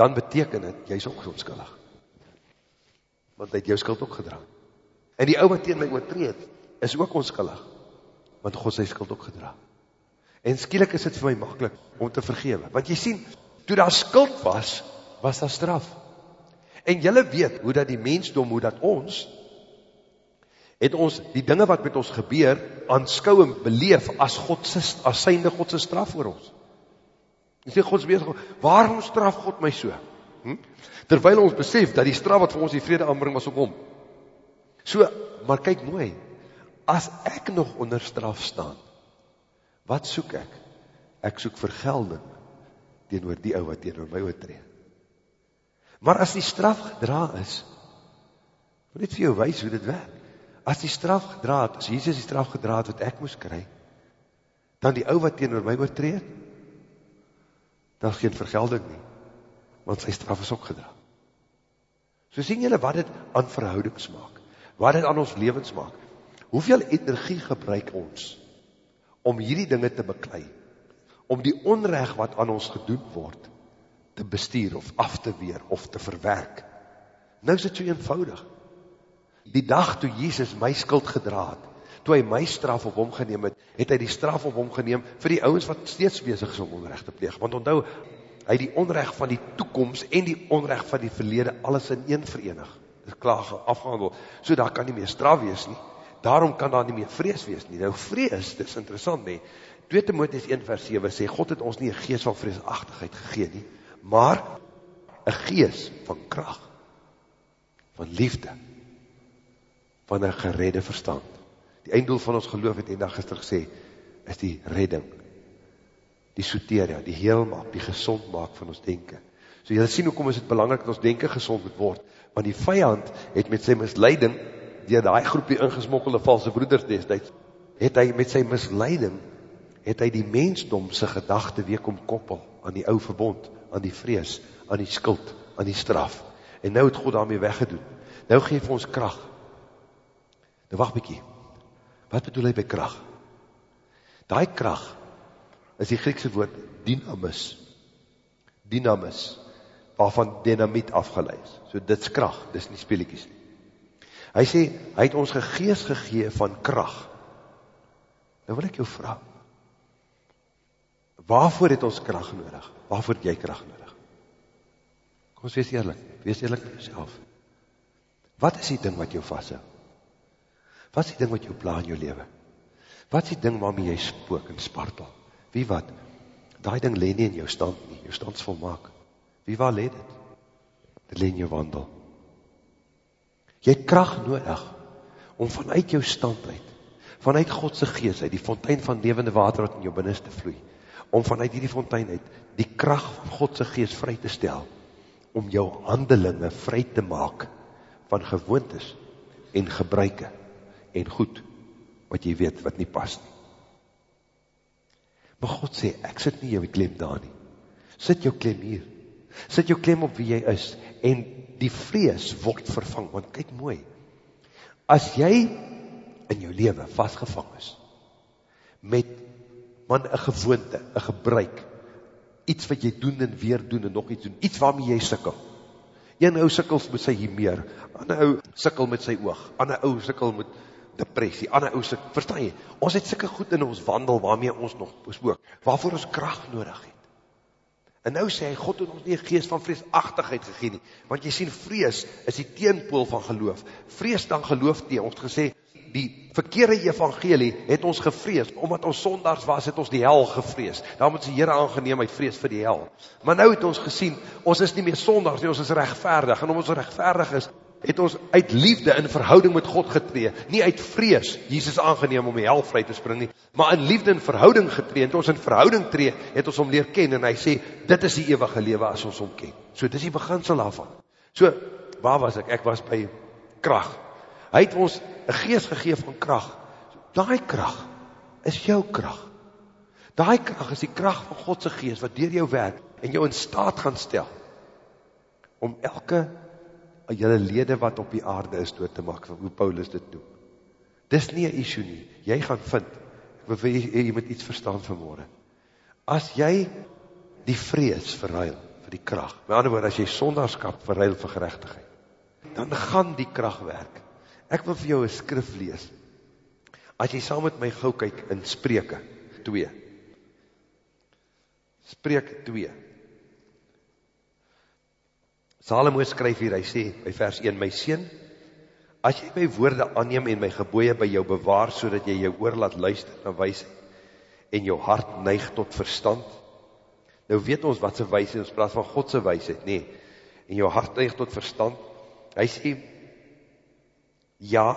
dan beteken dit jy's ook onskuldig. Want hy het jou skuld ook gedra. En die ou wat teen my oortree het, is ook onskuldig. Want God sy skuld ook gedra. En skielik is dit vir my maklik om te vergewe. Want jy sien, toe daar skuld was, was daar straf. En julle weet hoe dat die mensdom, hoe dat ons het ons die dinge wat met ons gebeur aanskou en beleef as God se as synde God se straf vir ons. Jy sê God se besig, waarom straf God my so? Hm? Terwyl ons besef dat die straf wat vir ons die vrede aanbring was op hom. So, maar kyk mooi. As ek nog onder straf staan, wat soek ek? Ek soek vergelding teenoor die ou wat teenoor my oortree. Maar as die straf gedra is, wil net vir jou wys hoe dit werk. As die straf gedra het, as Jesus die straf gedra het wat ek moes kry, dan die ou wat teenoor my oortree daar geen vergelding nie, want sy straf is ook gedra. So sien julle wat dit aan verhoudings maak, wat dit aan ons levens maak. Hoeveel energie gebruik ons om hierdie dinge te beklei, om die onreg wat aan ons gedoen word, te bestuur of af te weer of te verwerk. Nou is dit so eenvoudig. Die dag toe Jesus my skuld gedra het, toe hy my straf op hom geneem het, het hy die straf op hom geneem vir die ouens wat steeds besig is om onreg te pleeg. Want onthou, hy die onreg van die toekoms en die onreg van die verlede alles in een verenig. Dit klaar afgehandel. So daar kan nie meer straf wees nie. Daarom kan daar nie meer vrees wees nie. Nou vrees, dit is interessant nie. 2 Timoteus 1 vers 7 sê God het ons nie 'n gees van vreesagtigheid gegee nie, maar 'n gees van krag, van liefde, van 'n geredde verstand. Die einddoel van ons geloof het eendag gister gesê, is die redding. die soteria, die heel maak, die gezond maak van ons denken. So jy sien hoekom is het belangrijk dat ons denken gezond moet word, want die vijand het met sy misleiding, die die groepie ingesmokkelde valse broeders destijds, het hy met sy misleiding, het hy die mensdomse gedachte weer kom koppel aan die ou verbond, aan die vrees, aan die skuld, aan die straf. En nou het God daarmee weggedoen. Nou geef ons kracht. Nou wacht bykie. Wat bedoel hy by kracht? Daai kracht is die Griekse woord dynamis. Dynamis, waarvan dynamiet afgeleid. So dit's kracht, dit is nie speeliekies nie. Hy sê, hy het ons gegees gegee van kracht. Nou wil ek jou vraag, waarvoor het ons kracht nodig? Waarvoor het jy kracht nodig? Kom ons wees eerlijk, wees eerlijk met jouself. Wat is die ding wat jou vasthou? Wat is die ding wat jou pla in jou leven? Wat is die ding waarmee jy spook en spartel? Wie wat? Daai ding leen nie in jou stand nie, jou stand is volmaak. Wie waar leen dit? Dit leen jou wandel. Jy het kracht nodig om vanuit jou stand uit, vanuit Godse geest uit, die fontein van levende water wat in jou binneste vloei, om vanuit die fontein uit, die kracht van Godse geest vry te stel, om jou handelinge vry te maak, van gewoontes en gebruike en goed, wat jy weet wat nie pas nie. Maar God sê, ek sit nie jou klem daar nie. Sit jou klem hier. Sit jou klem op wie jy is. En die vrees word vervang. Want kyk mooi. As jy in jou leven vastgevang is, met man een gewoonte, een gebruik, iets wat jy doen en weer doen en nog iets doen, iets waarmee jy sikkel. Een ou sikkels met sy hier ander ou sikkel met sy oog, ander ou sikkel met depressie, ander ou sikkel, verstaan jy? Ons het sikke goed in ons wandel waarmee ons nog bespook, waarvoor ons kracht nodig het. En nou sê hy, God het ons nie een geest van vreesachtigheid gegeen nie, want jy sien, vrees is die teenpool van geloof. Vrees dan geloof tegen, ons gesê, die verkeerde evangelie het ons gevrees, omdat ons sondags was, het ons die hel gevrees. Daarom het die Heere aangeneem uit vrees vir die hel. Maar nou het ons gesien, ons is nie meer sondags nie, ons is rechtvaardig, en omdat ons rechtvaardig is, het ons uit liefde in verhouding met God getree, nie uit vrees, Jesus aangeneem om die hel vry te spring nie, maar in liefde in verhouding getree, en ons in verhouding tree, het ons om leer ken, en hy sê, dit is die eeuwige lewe as ons om ken. So, dit is die beginsel daarvan. So, waar was ek? Ek was by kracht. Hy het ons een geest gegeef van kracht. Daai kracht is jou kracht. Daai kracht is die kracht van Godse geest, wat dier jou werk, en jou in staat gaan stel, om elke jylle lede wat op die aarde is dood te maak, hoe Paulus dit doen. Dis nie een issue nie, jy gaan vind, ek wil jy, jy moet iets verstaan vanmorgen, as jy die vrees verruil vir die kracht, met ander woord, as jy sondagskap verruil vir gerechtigheid, dan gaan die kracht werk. Ek wil vir jou een skrif lees, as jy saam met my gauw kyk in Spreke 2, Spreke 2, Salomo skryf hier, hy sê, by vers 1, my sien, as jy my woorde aanneem en my geboeie by jou bewaar, so dat jy jou oor laat luister na wijsheid, en jou hart neig tot verstand, nou weet ons wat sy wijsheid, ons praat van Godse wijsheid, nee, en jou hart neig tot verstand, hy sê, ja,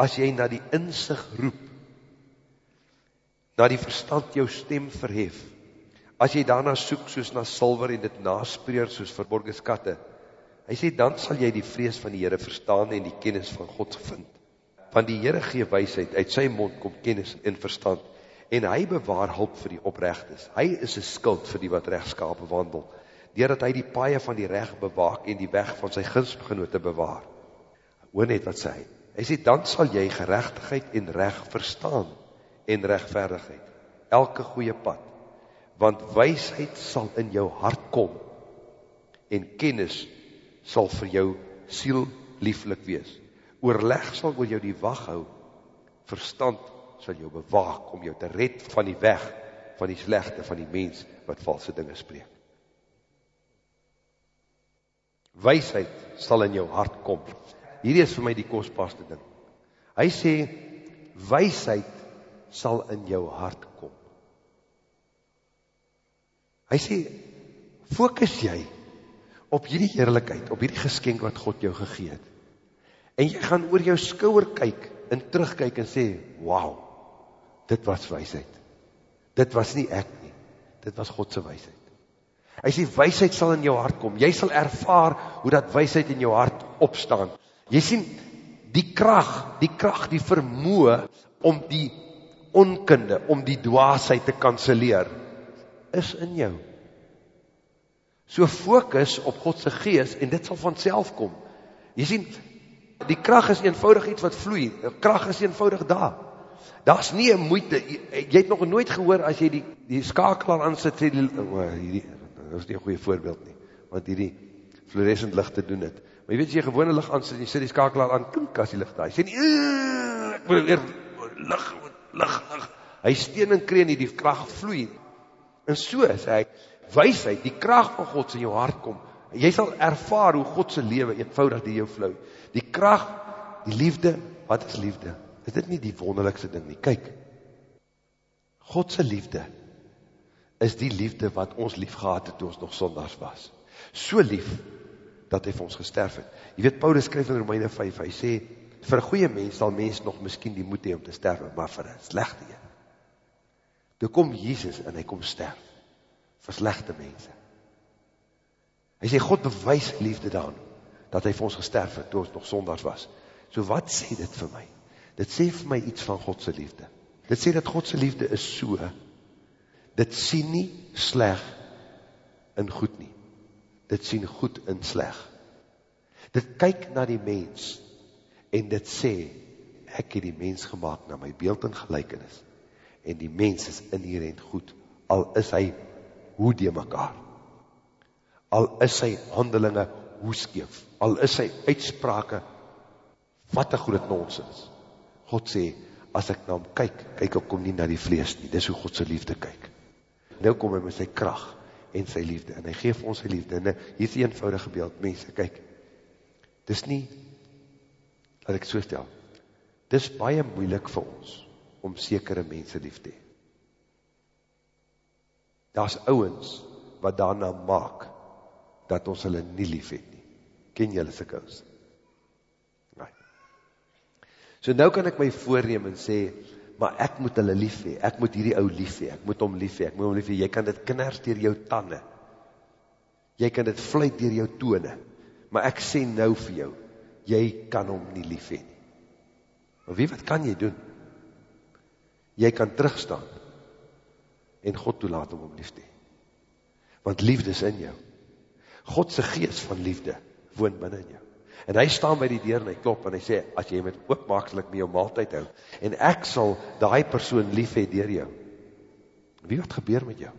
as jy na die inzicht roep, na die verstand jou stem verhef, as jy daarna soek soos na silver en dit naspreer soos verborgen skatte, Hy sê, dan sal jy die vrees van die Heere verstaan en die kennis van God vind. Van die Heere gee wijsheid, uit sy mond kom kennis en verstand, en hy bewaar hulp vir die oprechtes. Hy is een skuld vir die wat rechtskapen wandel, doordat hy die paie van die recht bewaak en die weg van sy ginsgenote bewaar. Hoor net wat sê hy. Hy sê, dan sal jy gerechtigheid en recht verstaan en rechtverdigheid. Elke goeie pad. Want wijsheid sal in jou hart kom en kennis sal vir jou siel lieflik wees. Oorleg sal oor jou die wag hou. Verstand sal jou bewaak om jou te red van die weg van die slegte van die mens wat valse dinge spreek. Wysheid sal in jou hart kom. Hierdie is vir my die kosbaarste ding. Hy sê wysheid sal in jou hart kom. Hy sê fokus jy op hierdie heerlijkheid, op hierdie geskenk wat God jou gegee het. En jy gaan oor jou skouwer kyk en terugkyk en sê, wauw, dit was wijsheid. Dit was nie ek nie. Dit was Godse weisheid. Hy sê, weisheid sal in jou hart kom. Jy sal ervaar hoe dat weisheid in jou hart opstaan. Jy sien, die kracht, die kracht, die vermoe om die onkunde, om die dwaasheid te kanseleer, is in jou. So focus op Godse gees en dit sal vanself kom. Jy sien, die kracht is eenvoudig iets wat vloei. Kracht is eenvoudig daar. Daar is nie een moeite. Jy, jy het nog nooit gehoor as jy die, die skakelaar aansit, sê die, oh, hierdie, dat is nie een goeie voorbeeld nie, want hierdie fluorescent licht te doen het. Maar jy weet, as jy gewone licht aan, jy sê die skakelaar aan, klink as die licht daar, jy sê nie, ek moet weer licht, licht, licht, hy steen en kreen nie, die kracht vloei, en so sê hy, weisheid, die kracht van God in jou hart kom, jy sal ervaar hoe Godse leven eenvoudig die jou vloei, die kracht, die liefde, wat is liefde? Is dit nie die wonderlikste ding nie? Kyk, Godse liefde, is die liefde wat ons lief gehad het toe ons nog sondags was. So lief, dat hy vir ons gesterf het. Je weet, Paulus skryf in Romeine 5, hy sê, vir een goeie mens sal mens nog miskien die moed hee om te sterf, maar vir een slechte een. Toe kom Jesus en hy kom sterf, vir slechte mense. Hy sê, God bewys liefde dan, dat hy vir ons gesterf het, toe ons nog sondags was. So wat sê dit vir my? Dit sê vir my iets van Godse liefde. Dit sê dat Godse liefde is so, dit sien nie sleg in goed nie. Dit sien goed in sleg. Dit kyk na die mens en dit sê, ek het die mens gemaakt na my beeld en gelijkenis. En die mens is inherent goed, al is hy hoe die mekaar. Al is sy handelinge hoe skeef. Al is sy uitsprake wat een groot nonsens. God sê, as ek na hom kyk, kyk ek kom nie na die vlees nie. Dis hoe God sy liefde kyk nou kom hy met sy kracht en sy liefde, en hy geef ons sy liefde, en hier is die eenvoudige beeld, mense, kyk, dis nie, laat ek so stel, dis baie moeilik vir ons, om sekere mense lief te hee. Daar is ouwens, wat daarna maak, dat ons hulle nie lief het nie. Ken julle sy kous? Nee. So nou kan ek my voorneem en sê, maar ek moet hulle lief hee, ek moet hierdie ou lief hee, ek moet hom lief hee, ek moet hom lief hee, jy kan dit kners dier jou tande, jy kan dit vluit dier jou tone, maar ek sê nou vir jou, jy kan hom nie lief hee nie. Maar wie wat kan jy doen? Jy kan terugstaan, en God toelaat om hom lief te. Want liefde is in jou. Godse geest van liefde woon binnen in jou. En hy staan by die deur en hy klop en hy sê, as jy met oopmaakselijk met jou maaltijd hou, en ek sal die persoon lief hee dier jou. Wie wat gebeur met jou?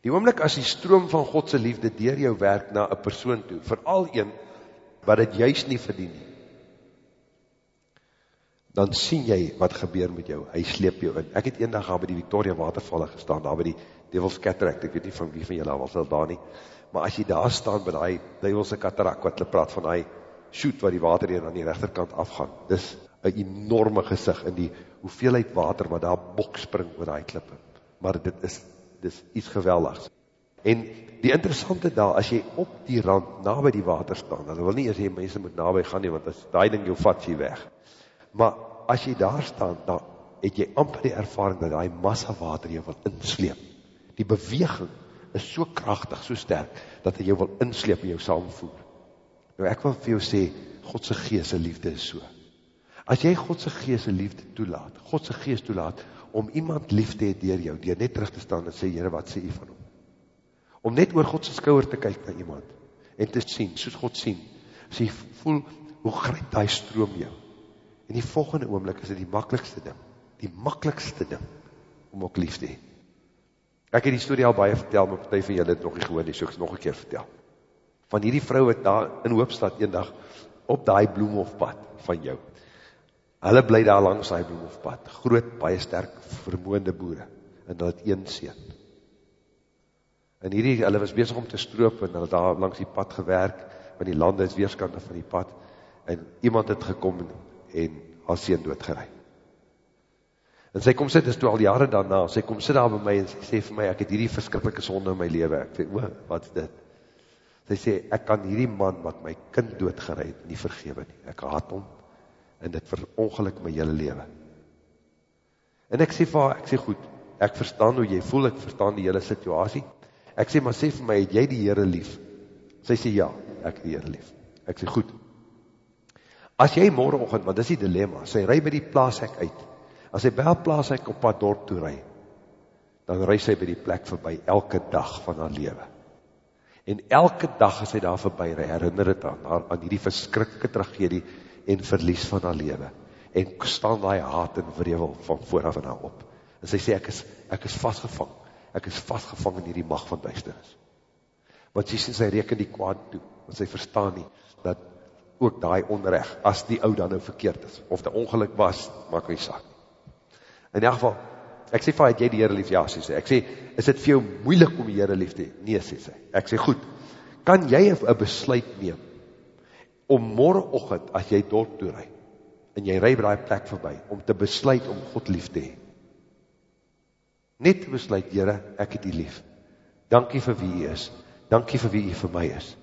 Die oomlik as die stroom van Godse liefde dier jou werk na een persoon toe, vooral een wat het juist nie verdien nie, dan sien jy wat gebeur met jou. Hy sleep jou in. Ek het een dag daar by die Victoria watervalle gestaan, daar by die Devil's Cataract, ek weet nie van wie van julle was al daar nie, maar as jy daar staan by die Devil's Cataract, wat hulle praat van die shoot wat die water hier aan die rechterkant afgaan. Dis een enorme gezicht in die hoeveelheid water wat daar bok spring oor die klippe. Maar dit is, dit is iets geweldigs. En die interessante daar, as jy op die rand na by die water staan, dan wil nie as jy mense moet na gaan nie, want as die ding jou vat jy weg. Maar as jy daar staan, dan het jy amper die ervaring dat die massa water jou wil insleep. Die beweging is so krachtig, so sterk, dat hy jou wil insleep en jou saamvoer. Nou ek wil vir jou sê, Godse geese liefde is so. As jy Godse geese liefde toelaat, Godse geest toelaat, om iemand lief te het dier jou, dier net terug te staan en sê, Heere, wat sê jy van hom? Om net oor Godse skouwer te kyk na iemand, en te sien, soos God sien, sê, voel, hoe grijp die stroom jou? En die volgende oomlik is dit die makkelijkste ding, die makkelijkste ding, om ook lief te heen. Ek het die story al baie vertel, maar partij van julle het nog nie gewoon nie, so ek nog een keer vertel van hierdie vrou wat daar in Hoopstad een dag op die bloemhofpad van jou. Hulle bly daar langs die bloemhofpad, groot, baie sterk, vermoende boere, en hulle het een seen. En hierdie, hulle was bezig om te stroop, en hulle daar langs die pad gewerk, want die lande is weerskante van die pad, en iemand het gekom en haar seen doodgereid. En sy kom sit, is toe al jare daarna, sy kom sit daar by my en sy sê vir my, ek het hierdie verskrippelike sonde in my leven. Ek sê, o, wat is dit? Sy sê, ek kan hierdie man wat my kind doodgereid nie vergewe nie. Ek haat hom en dit verongeluk my hele leven. En ek sê vir haar, ek sê goed, ek verstaan hoe jy voel, ek verstaan die hele situasie. Ek sê, maar sê vir my, het jy die Here lief? Sy sê, ja, ek het die Here lief. Ek sê, goed. As jy morgenoggend, want dis die dilemma, sy ry by die plaashek uit. As sy by haar plaashek op pad dorp toe ry, dan ry sy by die plek verby elke dag van haar lewe. En elke dag as sy daar verby ry, herinner dit aan haar aan hierdie verskriklike tragedie en verlies van haar lewe. En staan daai haat en wrevel van vooraf aan haar op. En sy sê ek is ek is vasgevang. Ek is vasgevang in hierdie mag van duisternis. Want sy sê sy reken die kwaad toe, want sy verstaan nie dat ook daai onreg as die ou dan nou verkeerd is of 'n ongeluk was, maak nie saak. In elk geval, ek sê het jy die Here lief? Ja, sê sy. Ek sê, is dit vir jou moeilik om die Here lief te? Nee, sê sy. Ek sê, goed. Kan jy 'n besluit neem om môreoggend as jy dorp toe ry en jy ry by daai plek verby om te besluit om God lief te hê? Net besluit, Here, ek het U lief. Dankie vir wie U is. Dankie vir wie U vir my is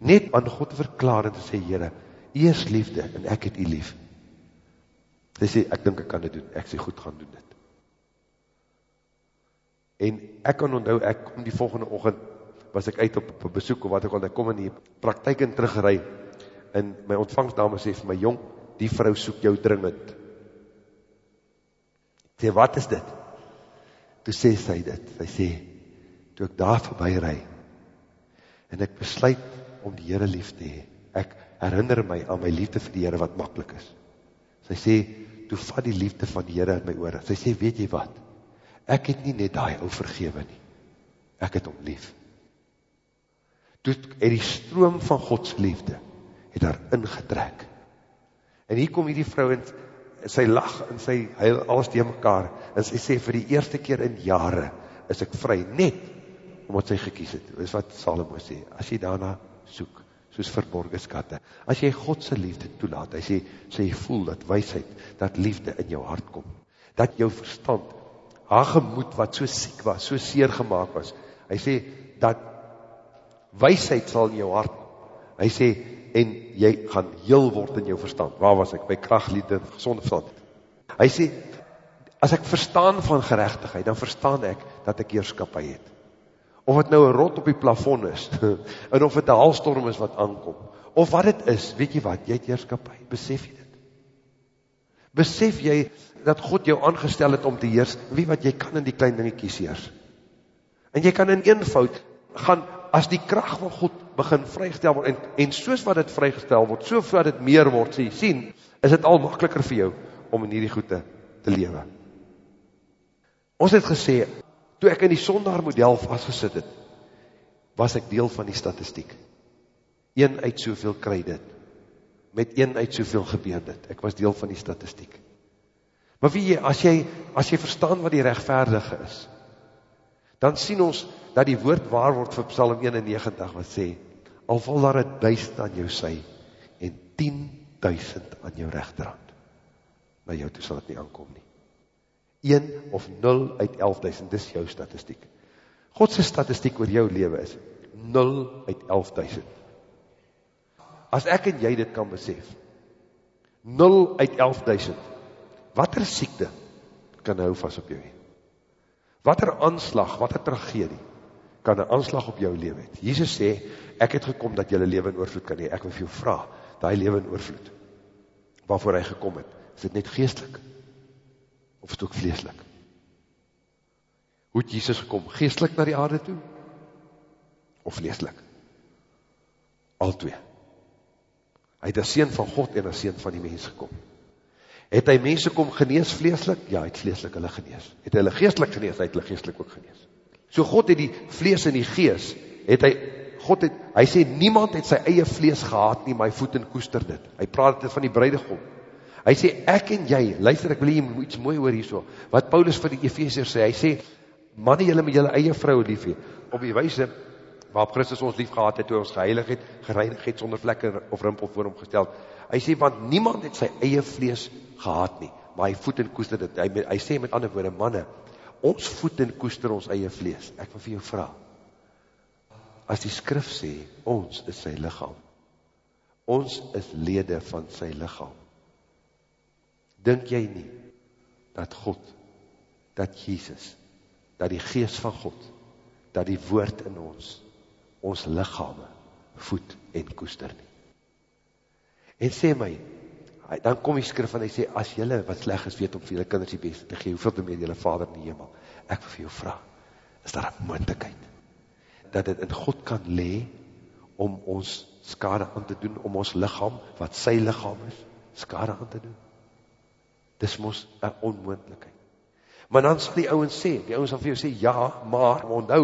net aan God verklaar en te sê, Here, U is liefde en ek het U lief. Hy sê, ek dink ek kan dit doen. Ek sê, goed, gaan doen dit. En ek kan onthou, ek kom die volgende oggend, was ek uit op, op besoek, of wat ek al, ek kom in die praktijk in teruggerei, en my ontvangstdame sê vir my, jong, die vrou soek jou dringend. Ek sê, wat is dit? Toe sê sy dit, sy sê, toe ek daar voorbij rij, en ek besluit om die Here lief te hê. Ek herinner my aan my liefde vir die Here wat maklik is. Sy sê, toe vat die liefde van die Here in my ore. Sy sê, weet jy wat? Ek het nie net daai ou vergewe nie. Ek het hom lief. Toe het die stroom van Gods liefde het daar ingetrek. En hier kom hierdie vrou en sy lag en sy huil alles te mekaar en sy sê vir die eerste keer in jare is ek vry net omdat sy gekies het. Dis wat Salomo sê. As jy daarna soek, soos verborge skatte. As jy God se liefde toelaat, hy sê, sê jy voel dat wysheid, dat liefde in jou hart kom. Dat jou verstand, haar gemoed wat so siek was, so seer gemaak was, hy sê, dat wysheid sal in jou hart kom. Hy sê, en jy gaan heel word in jou verstand. Waar was ek? By krachtliede, gezonde verstand. Hy sê, as ek verstaan van gerechtigheid, dan verstaan ek dat ek heerskapie het of het nou een rot op die plafond is, en of het een halstorm is wat aankom, of wat het is, weet jy wat, jy het heerskapie, besef jy dit? Besef jy, dat God jou aangestel het om te heers, wie wat jy kan in die klein dingetjies heers, en jy kan in eenvoud, gaan, as die kracht van God begin vrygestel word, en, en soos wat het vrygestel word, so wat het meer word, sê, sien, is het al makkeliker vir jou, om in hierdie goede te lewe. Ons het gesê, toe ek in die sondaarmodel vastgesit het, was ek deel van die statistiek. Een uit soveel kry dit. Met een uit soveel gebeur dit. Ek was deel van die statistiek. Maar wie jy, as jy, as jy verstaan wat die rechtvaardige is, dan sien ons dat die woord waar word vir Psalm 91 wat sê, al val daar het duisend aan jou sy, en 10.000 aan jou rechterhand. Na jou toe sal het nie aankom nie. 1 of 0 uit 11.000, dis jou statistiek. Godse statistiek oor jou leven is 0 uit 11.000. As ek en jy dit kan besef, 0 uit 11.000, wat er siekte kan hou vast op jou heen? Wat er aanslag, wat er tragedie, kan een aanslag op jou leven het? Jesus sê, ek het gekom dat jylle leven in oorvloed kan hee. Ek wil vir jou vraag, die leven in oorvloed, waarvoor hy gekom het, is dit net geestelik? Of het ook vleeslik? Hoe het Jesus gekom? Geestelik na die aarde toe? Of vleeslik? Al twee. Hy het as seen van God en as seen van die mens gekom. Het hy mense kom genees vleeslik? Ja, hy het vleeslik hulle genees. Het hy hulle geestelik genees? Hy het hulle geestelik ook genees. So God het die vlees en die gees, het hy, God het, hy sê, niemand het sy eie vlees gehad nie, maar hy voet en koester dit. Hy praat dit van die breidegom. Hy sê, ek en jy, luister, ek wil jy iets mooi oor hierso, wat Paulus vir die Ephesiërs sê, hy sê, manne jylle met jylle eie vrou lief hee, op die wijse, waarop Christus ons lief gehad het, toe ons geheilig het, gereinig het, sonder vlekke of rimpel voor hom gesteld, hy sê, want niemand het sy eie vlees gehad nie, maar hy voet en koester dit, hy, hy sê met ander woorde, manne, ons voet en koester ons eie vlees, ek wil vir jou vraag, as die skrif sê, ons is sy lichaam, ons is lede van sy lichaam, Dink jy nie dat God, dat Jesus dat die gees van God, dat die woord in ons, ons lichame, voed en koester nie. En sê my, dan kom die skrif en hy sê, as jylle wat sleg is, weet om vir jylle kinders die beste te gee, hoeveel te meer jylle vader in die hemel, ek wil vir jou vraag, is daar een moontekheid, dat het in God kan lee, om ons skade aan te doen, om ons lichaam, wat sy lichaam is, skade aan te doen. Dis mos een onmoendlikheid. Maar dan sal die ouwens sê, die ouwens sal vir jou sê, ja, maar, nou,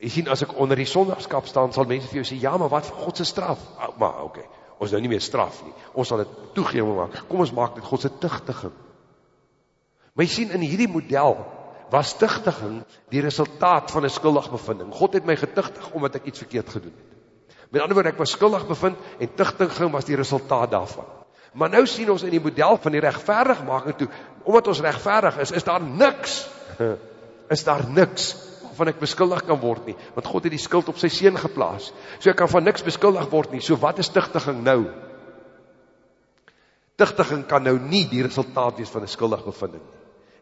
jy sien, as ek onder die sondagskap staan, sal mense vir jou sê, ja, maar wat vir Godse straf? Ah, maar, oké, okay, ons nou nie meer straf nie, ons sal het toegeven maak, kom ons maak dit Godse tuchtiging. Maar jy sien, in hierdie model, was tuchtiging die resultaat van een skuldig bevinding. God het my getuchtig omdat ek iets verkeerd gedoen het. Met ander woord, ek was skuldig bevind en tuchtiging was die resultaat daarvan. Maar nou sien ons in die model van die rechtvaardig maken toe, omdat ons rechtvaardig is, is daar niks, is daar niks waarvan ek beskuldig kan word nie, want God het die skuld op sy seen geplaas, so ek kan van niks beskuldig word nie, so wat is tuchtiging nou? Tuchtiging kan nou nie die resultaat wees van een skuldig bevinding nie.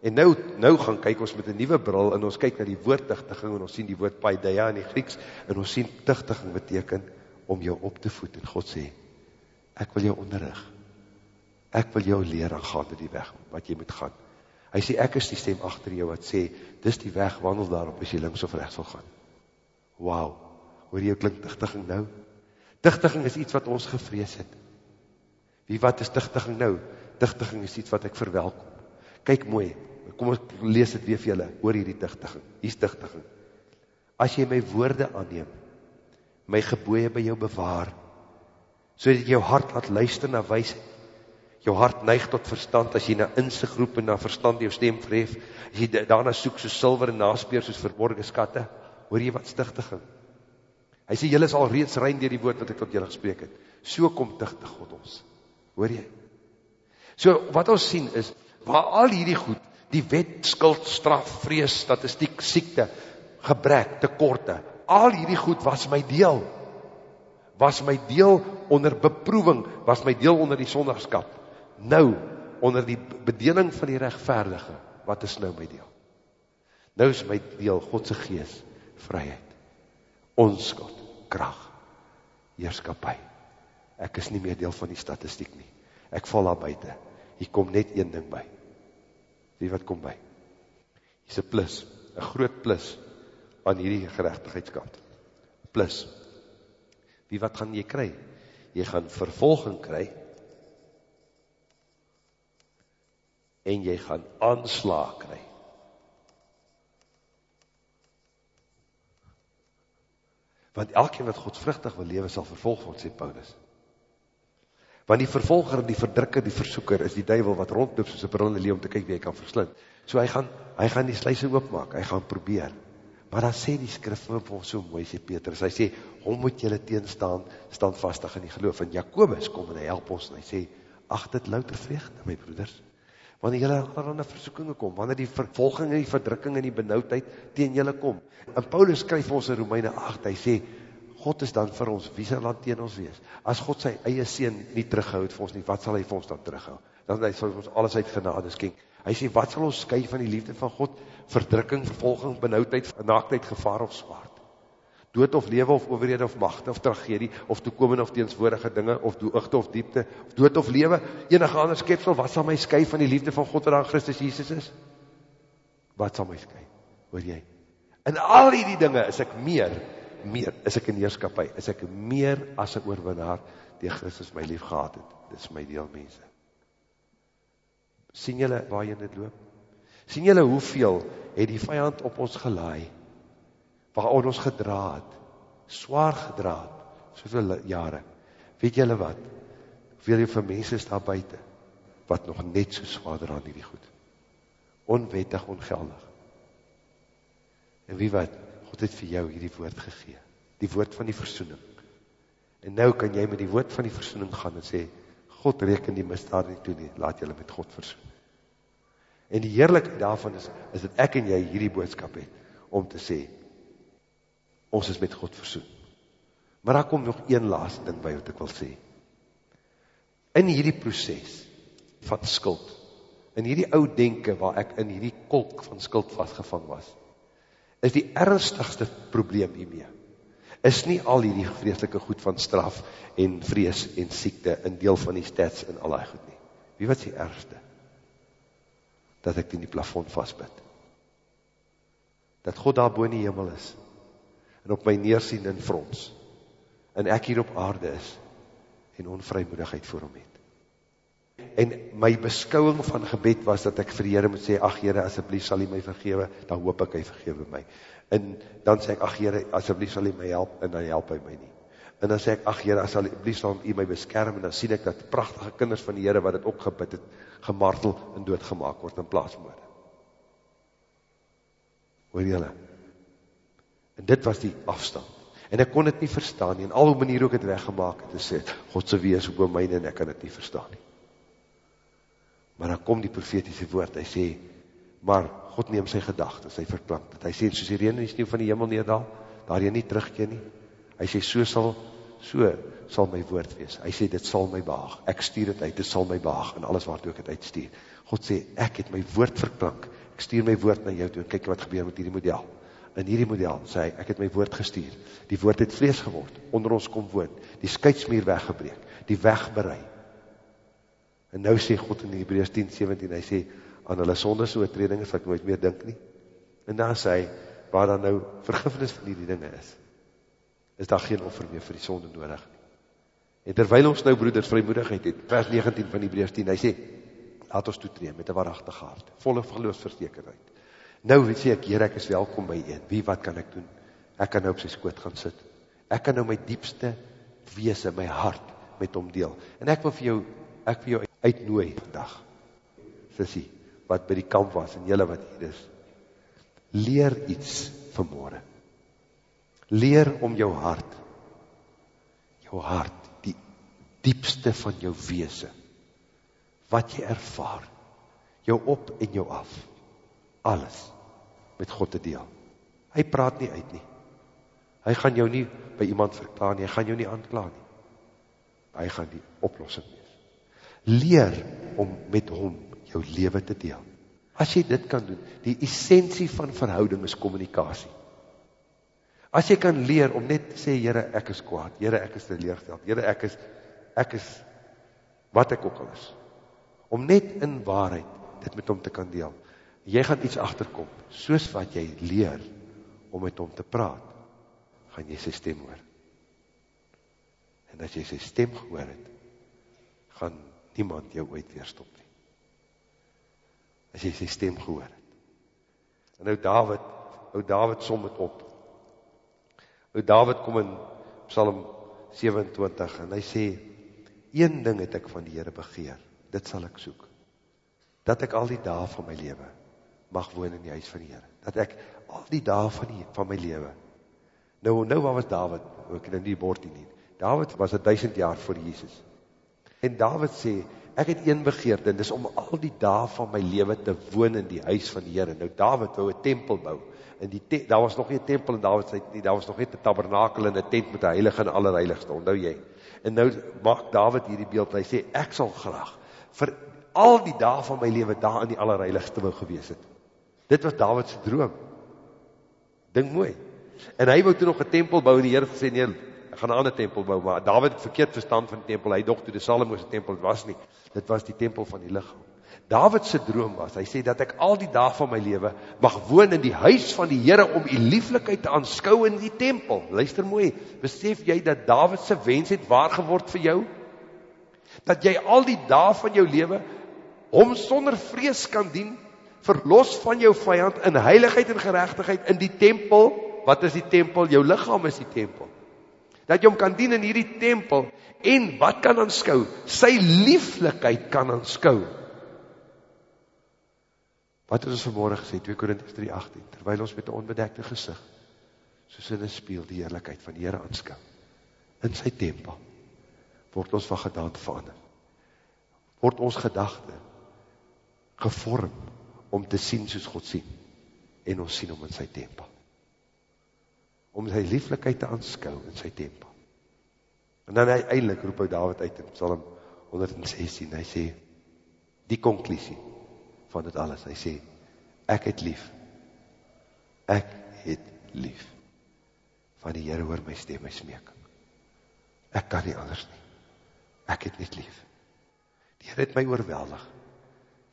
En nou, nou gaan kyk ons met een nieuwe bril en ons kyk na die woord tichtiging en ons sien die woord paideia in die Grieks en ons sien tichtiging beteken om jou op te voed en God sê, ek wil jou onderrig. Ek wil jou leer aan gaande die weg wat jy moet gaan. Hy sê, ek is die stem achter jou wat sê, dis die weg, wandel daarop as jy links of rechts wil gaan. Wauw, hoor jy klink tichtiging nou? Tichtiging is iets wat ons gevrees het. Wie wat is tichtiging nou? Tichtiging is iets wat ek verwelkom. Kyk mooi, kom ons lees dit weer vir julle, oor hierdie dichtiging, hier is dichtiging. As jy my woorde aanneem, my geboeie by jou bewaar, so dat jou hart laat luister na wijsheid, jou hart neig tot verstand, as jy na inzicht roep en na verstand jou stem verhef, as jy daarna soek soos silver en naspeer soos verborgen skatte, hoor jy wat stichtiging. Hy sê, jylle is al reeds rein dier die woord wat ek tot jylle gesprek het. So kom dichtig God ons. Hoor jy? So wat ons sien is, waar al hierdie goed, die wet, skuld, straf, vrees, statistiek, siekte, gebrek, tekorte, al hierdie goed was my deel, was my deel onder beproeving, was my deel onder die sondagskap, nou, onder die bedeling van die rechtvaardige, wat is nou my deel? Nou is my deel, Godse gees, vryheid, onskuld, kracht, heerskapie, ek is nie meer deel van die statistiek nie, ek val daar buiten, hier kom net een ding by, wie wat kom by? Hier is een plus, een groot plus aan hierdie gerechtigheidskant. Plus, wie wat gaan jy kry? Jy gaan vervolging kry en jy gaan aansla kry. Want elkeen wat godsvruchtig wil lewe sal vervolg word, sê Paulus. Want die vervolger, die verdrukker, die versoeker is die duivel wat rondloop soos 'n brullende leeu om te kyk wie hy kan verslind. So hy gaan hy gaan die sluise oopmaak. Hy gaan probeer. Maar dan sê die skrif vir ons so mooi sê Petrus. Hy sê hom moet julle teenstaan, staan vastig in die geloof. En Jakobus kom en hy help ons en hy sê ag dit louter vreugde my broeders. Wanneer aan 'n versoekinge kom, wanneer die vervolging en die verdrukking en die benoudheid teen julle kom. En Paulus skryf ons in Romeine 8, hy sê God is dan vir ons, wie sal dan teen ons wees? As God sy eie seun nie terughou het vir ons nie, wat sal hy vir ons dan terughou? Dan hy sal ons alles uit genade skenk. Hy sê, wat sal ons skei van die liefde van God? Verdrukking, vervolging, benauwdheid, naaktheid, gevaar of zwaard. Dood of lewe of overhede of machte of tragedie of toekomende of teenswoordige dinge of doogte of diepte of dood of lewe, enige ander skepsel, wat sal my skei van die liefde van God wat aan Christus Jesus is? Wat sal my skei? Hoor jy? In al die dinge is ek meer meer, is ek in heerskapie, is ek meer as een oorwinnaar, die Christus my lief gehad het, dit is my deel mense. Sien jylle waar jy dit loop? Sien jylle hoeveel het die vijand op ons gelaai, waar ons gedra het, zwaar gedra het, soveel jare, weet jylle wat, hoeveel jy vir mense is daar buiten, wat nog net so zwaar dra nie die goed, onwettig, ongeldig, en wie wat, God het vir jou hierdie woord gegee, die woord van die versoening. En nou kan jy met die woord van die versoening gaan en sê, God reken die misdaad nie toe nie, laat jylle met God versoen. En die heerlijkheid daarvan is, is dat ek en jy hierdie boodskap het, om te sê, ons is met God versoen. Maar daar kom nog een laatste ding by wat ek wil sê. In hierdie proces van skuld, in hierdie ou denke waar ek in hierdie kolk van skuld vastgevang was, is die ernstigste probleem hiermee, is nie al hierdie vreselike goed van straf en vrees en siekte in deel van die stats en al die goed nie. Wie wat is die ergste? Dat ek in die plafond vastbid. Dat God daar boven die hemel is en op my neersien in frons en ek hier op aarde is en onvrymoedigheid voor hom het. En my beskouwing van gebed was dat ek vir die Heere moet sê, ach Heere, asjeblief sal hy my vergewe, dan hoop ek hy vergewe my. En dan sê ek, ach Heere, asjeblief sal hy my help, en dan help hy my nie. En dan sê ek, ach Heere, asjeblief sal hy my beskerm, en dan sien ek dat prachtige kinders van die Heere, wat het ook gebid het, gemartel en doodgemaak word in plaatsmoorde. Hoor jylle? En dit was die afstand. En ek kon het nie verstaan nie, en al hoe manier ook het weggemaak het, en sê, Godse wees op myne, en ek kan het nie verstaan nie. Maar dan kom die profetiese woord, hy sê, maar God neem sy gedagtes, hy verklank het. Hy sê, soos die reen in die sneeuw van die hemel neerdal, daar jy nie terugkeer nie. Hy sê, so sal, so sal my woord wees. Hy sê, dit sal my baag. Ek stuur het uit, dit sal my baag, en alles waartoe ek het uitstuur. God sê, ek het my woord verklank, ek stuur my woord na jou toe, en kyk wat gebeur met hierdie model. In hierdie model, sê hy, ek het my woord gestuur. Die woord het vlees geword, onder ons kom woon, die skuitsmeer weggebreek, die weg bereid En nou sê God in Hebreus 10, 17, hy sê, aan hulle sondes so oortredinge sal ek nooit meer dink nie. En dan sê hy, waar dan nou vergifnis van die dinge is, is daar geen offer meer vir die sonde nodig nie. En terwijl ons nou broeders vrymoedigheid het, vers 19 van Hebreus 10, hy sê, laat ons toetree met een waarachtige hart, volle verloofsverzekerheid. Nou sê ek, Heer, ek is welkom by een, wie wat kan ek doen? Ek kan nou op sy skoot gaan sit. Ek kan nou my diepste wees in my hart met hom deel. En ek wil vir jou, ek vir jou uitnooi vandag, sissie, wat by die kamp was, en jylle wat hier is, leer iets vanmorgen. Leer om jou hart, jou hart, die diepste van jou weese, wat jy ervaar, jou op en jou af, alles, met God te deel. Hy praat nie uit nie. Hy gaan jou nie by iemand verklaar nie, hy gaan jou nie aanklaar nie. Hy gaan die oplossing nie leer om met hom jou leven te deel. As jy dit kan doen, die essentie van verhouding is communicatie. As jy kan leer om net te sê, Heere, ek is kwaad, Heere, ek is teleergesteld, Heere, ek is, ek is, wat ek ook al is. Om net in waarheid dit met hom te kan deel. Jy gaan iets achterkom, soos wat jy leer om met hom te praat, gaan jy sy stem hoor. En as jy sy stem gehoor het, gaan niemand jou ooit weer stop nie. As jy sy stem gehoor het. En nou David, ou David som het op. Ou David kom in Psalm 27 en hy sê, een ding het ek van die Heere begeer, dit sal ek soek. Dat ek al die dae van my leven mag woon in die huis van die Heere. Dat ek al die dae van, die, van my leven, nou, nou wat was David, ek nou nie bord nie, David was een duisend jaar voor Jesus, En David sê, ek het een begeerd, en dis om al die dae van my leven te woon in die huis van die Heere. Nou David wou een tempel bou, en die te, daar was nog nie een tempel in David sê, nie, daar was nog nie een tabernakel en een tent met een heilige en allerheiligste, onthou jy. En nou maak David hierdie beeld, hy sê, ek sal graag, vir al die dae van my leven daar in die allerheiligste wil gewees het. Dit was Davidse droom. Dink mooi. En hy wou toe nog een tempel bou, en die Heere gesê, nee, ek gaan 'n ander tempel bou, maar Dawid het verkeerd verstaan van die tempel. Hy dog toe die Salomo se tempel was nie. Dit was die tempel van die liggaam. Dawid se droom was, hy sê dat ek al die dae van my lewe mag woon in die huis van die Here om u lieflikheid te aanskou in die tempel. Luister mooi, besef jy dat Dawid se wens het waar geword vir jou? Dat jy al die dae van jou lewe hom sonder vrees kan dien, verlos van jou vyand in heiligheid en geregtigheid in die tempel. Wat is die tempel? Jou liggaam is die tempel dat jy hom kan dien in hierdie tempel en wat kan aanskou? Sy lieflikheid kan aanskou. Wat het ons vanmôre gesê 2 Korintiërs 3:18 terwyl ons met 'n onbedekte gesig soos in 'n spieël die heerlikheid van die Here aanskou in sy tempel word ons van gedagte verander. Word ons gedagte gevorm om te sien soos God sien en ons sien hom in sy tempel om sy lieflikheid te aanskou in sy tempel. En dan eindelijk roep hy David uit in Psalm 116, hy sê, die conclusie, van dit alles. Hy sê, ek het lief. Ek het lief. Van die Heere hoor my stem, my smeking. Ek kan nie anders nie. Ek het net lief. Die Heere het my oorweldig.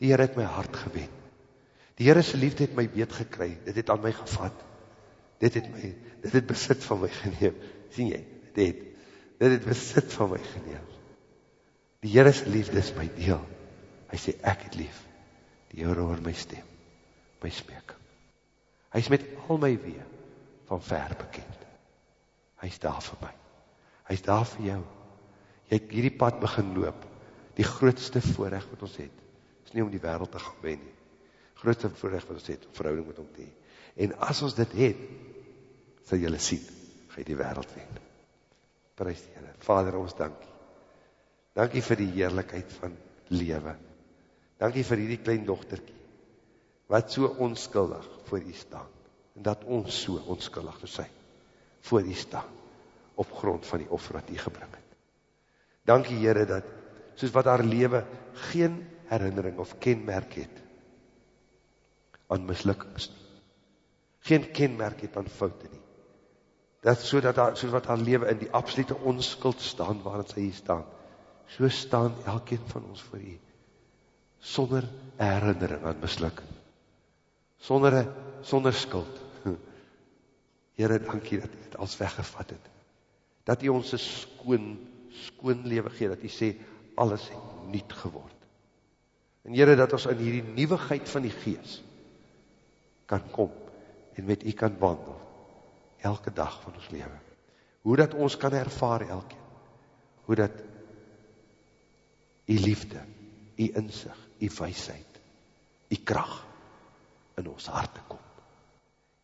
Die Heere het my hart gewend. Die Heere sy liefde het my beet gekry. Dit het aan my gevat. Dit het my, dit het besit van my geneem. Sien jy? Dit het, dit het besit van my geneem. Die Here se liefde is my deel. Hy sê ek het lief. Die Here hoor my stem, my smeek. Hy's met al my weë van ver bekend. Hy's daar vir my. Hy's daar vir jou. Jy het hierdie pad begin loop. Die grootste voorreg wat ons het, is nie om die wêreld te gaan wen nie. Grootste voorreg wat ons het verhouding met hom te hê. En as ons dit het, sal jy sien, gaan jy die wêreld wen. Prys die Here. Vader, ons dankie. Dankie vir die heerlikheid van lewe. Dankie vir hierdie klein dogtertjie wat so onskuldig voor U staan en dat ons so onskuldig is sy voor U staan op grond van die offer wat U gebring het. Dankie Here dat soos wat haar lewe geen herinnering of kenmerk het aan mislukkings nie. Geen kenmerk het aan foute nie. Dat sodat haar soos wat haar lewe in die absolute onskuld staan waarin sy hier staan so staan elkeen van ons voor u sonder herinnering aan mislukking sonder sonder skuld Here dankie dat u dit als weggevat het dat u ons 'n skoon skoon lewe gee dat u sê alles het nuut geword en Here dat ons in hierdie nuwigheid van die gees kan kom en met u kan wandel elke dag van ons lewe hoe dat ons kan ervaar elkeen hoe dat u liefde, u insig, u wysheid, u krag in ons harte kom.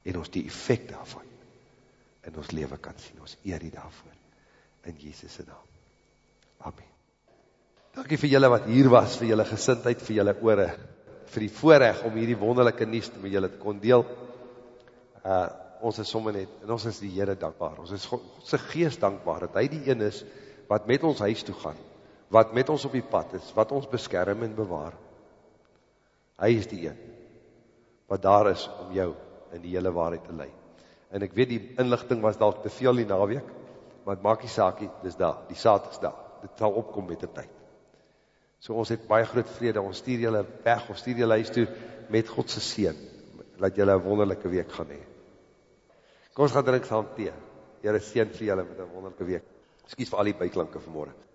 En ons die effek daarvan in ons lewe kan sien. Ons eer U daarvoor in Jesus se naam. Amen. Dankie vir julle wat hier was, vir julle gesindheid, vir julle ore, vir die voorreg om hierdie wonderlike nuus met julle te kon deel. Uh ons is sommer net en ons is die Here dankbaar. Ons is God se gees dankbaar dat hy die een is wat met ons huis toe gaan wat met ons op die pad is, wat ons beskerm en bewaar. Hy is die een wat daar is om jou in die hele waarheid te lei. En ek weet die inligting was dalk te veel die naweek, maar dit maak nie saak nie, dis daar, die saad is daar. Dit sal opkom met 'n tyd. So ons het baie groot vrede. Ons stuur julle weg, ons stuur julle huis toe met God se seën. Laat julle 'n wonderlike week gaan hê. Kom ons gaan drink saam tee. Here seën vir julle met 'n wonderlike week. Ekskuus vir al die byklanke vanmôre.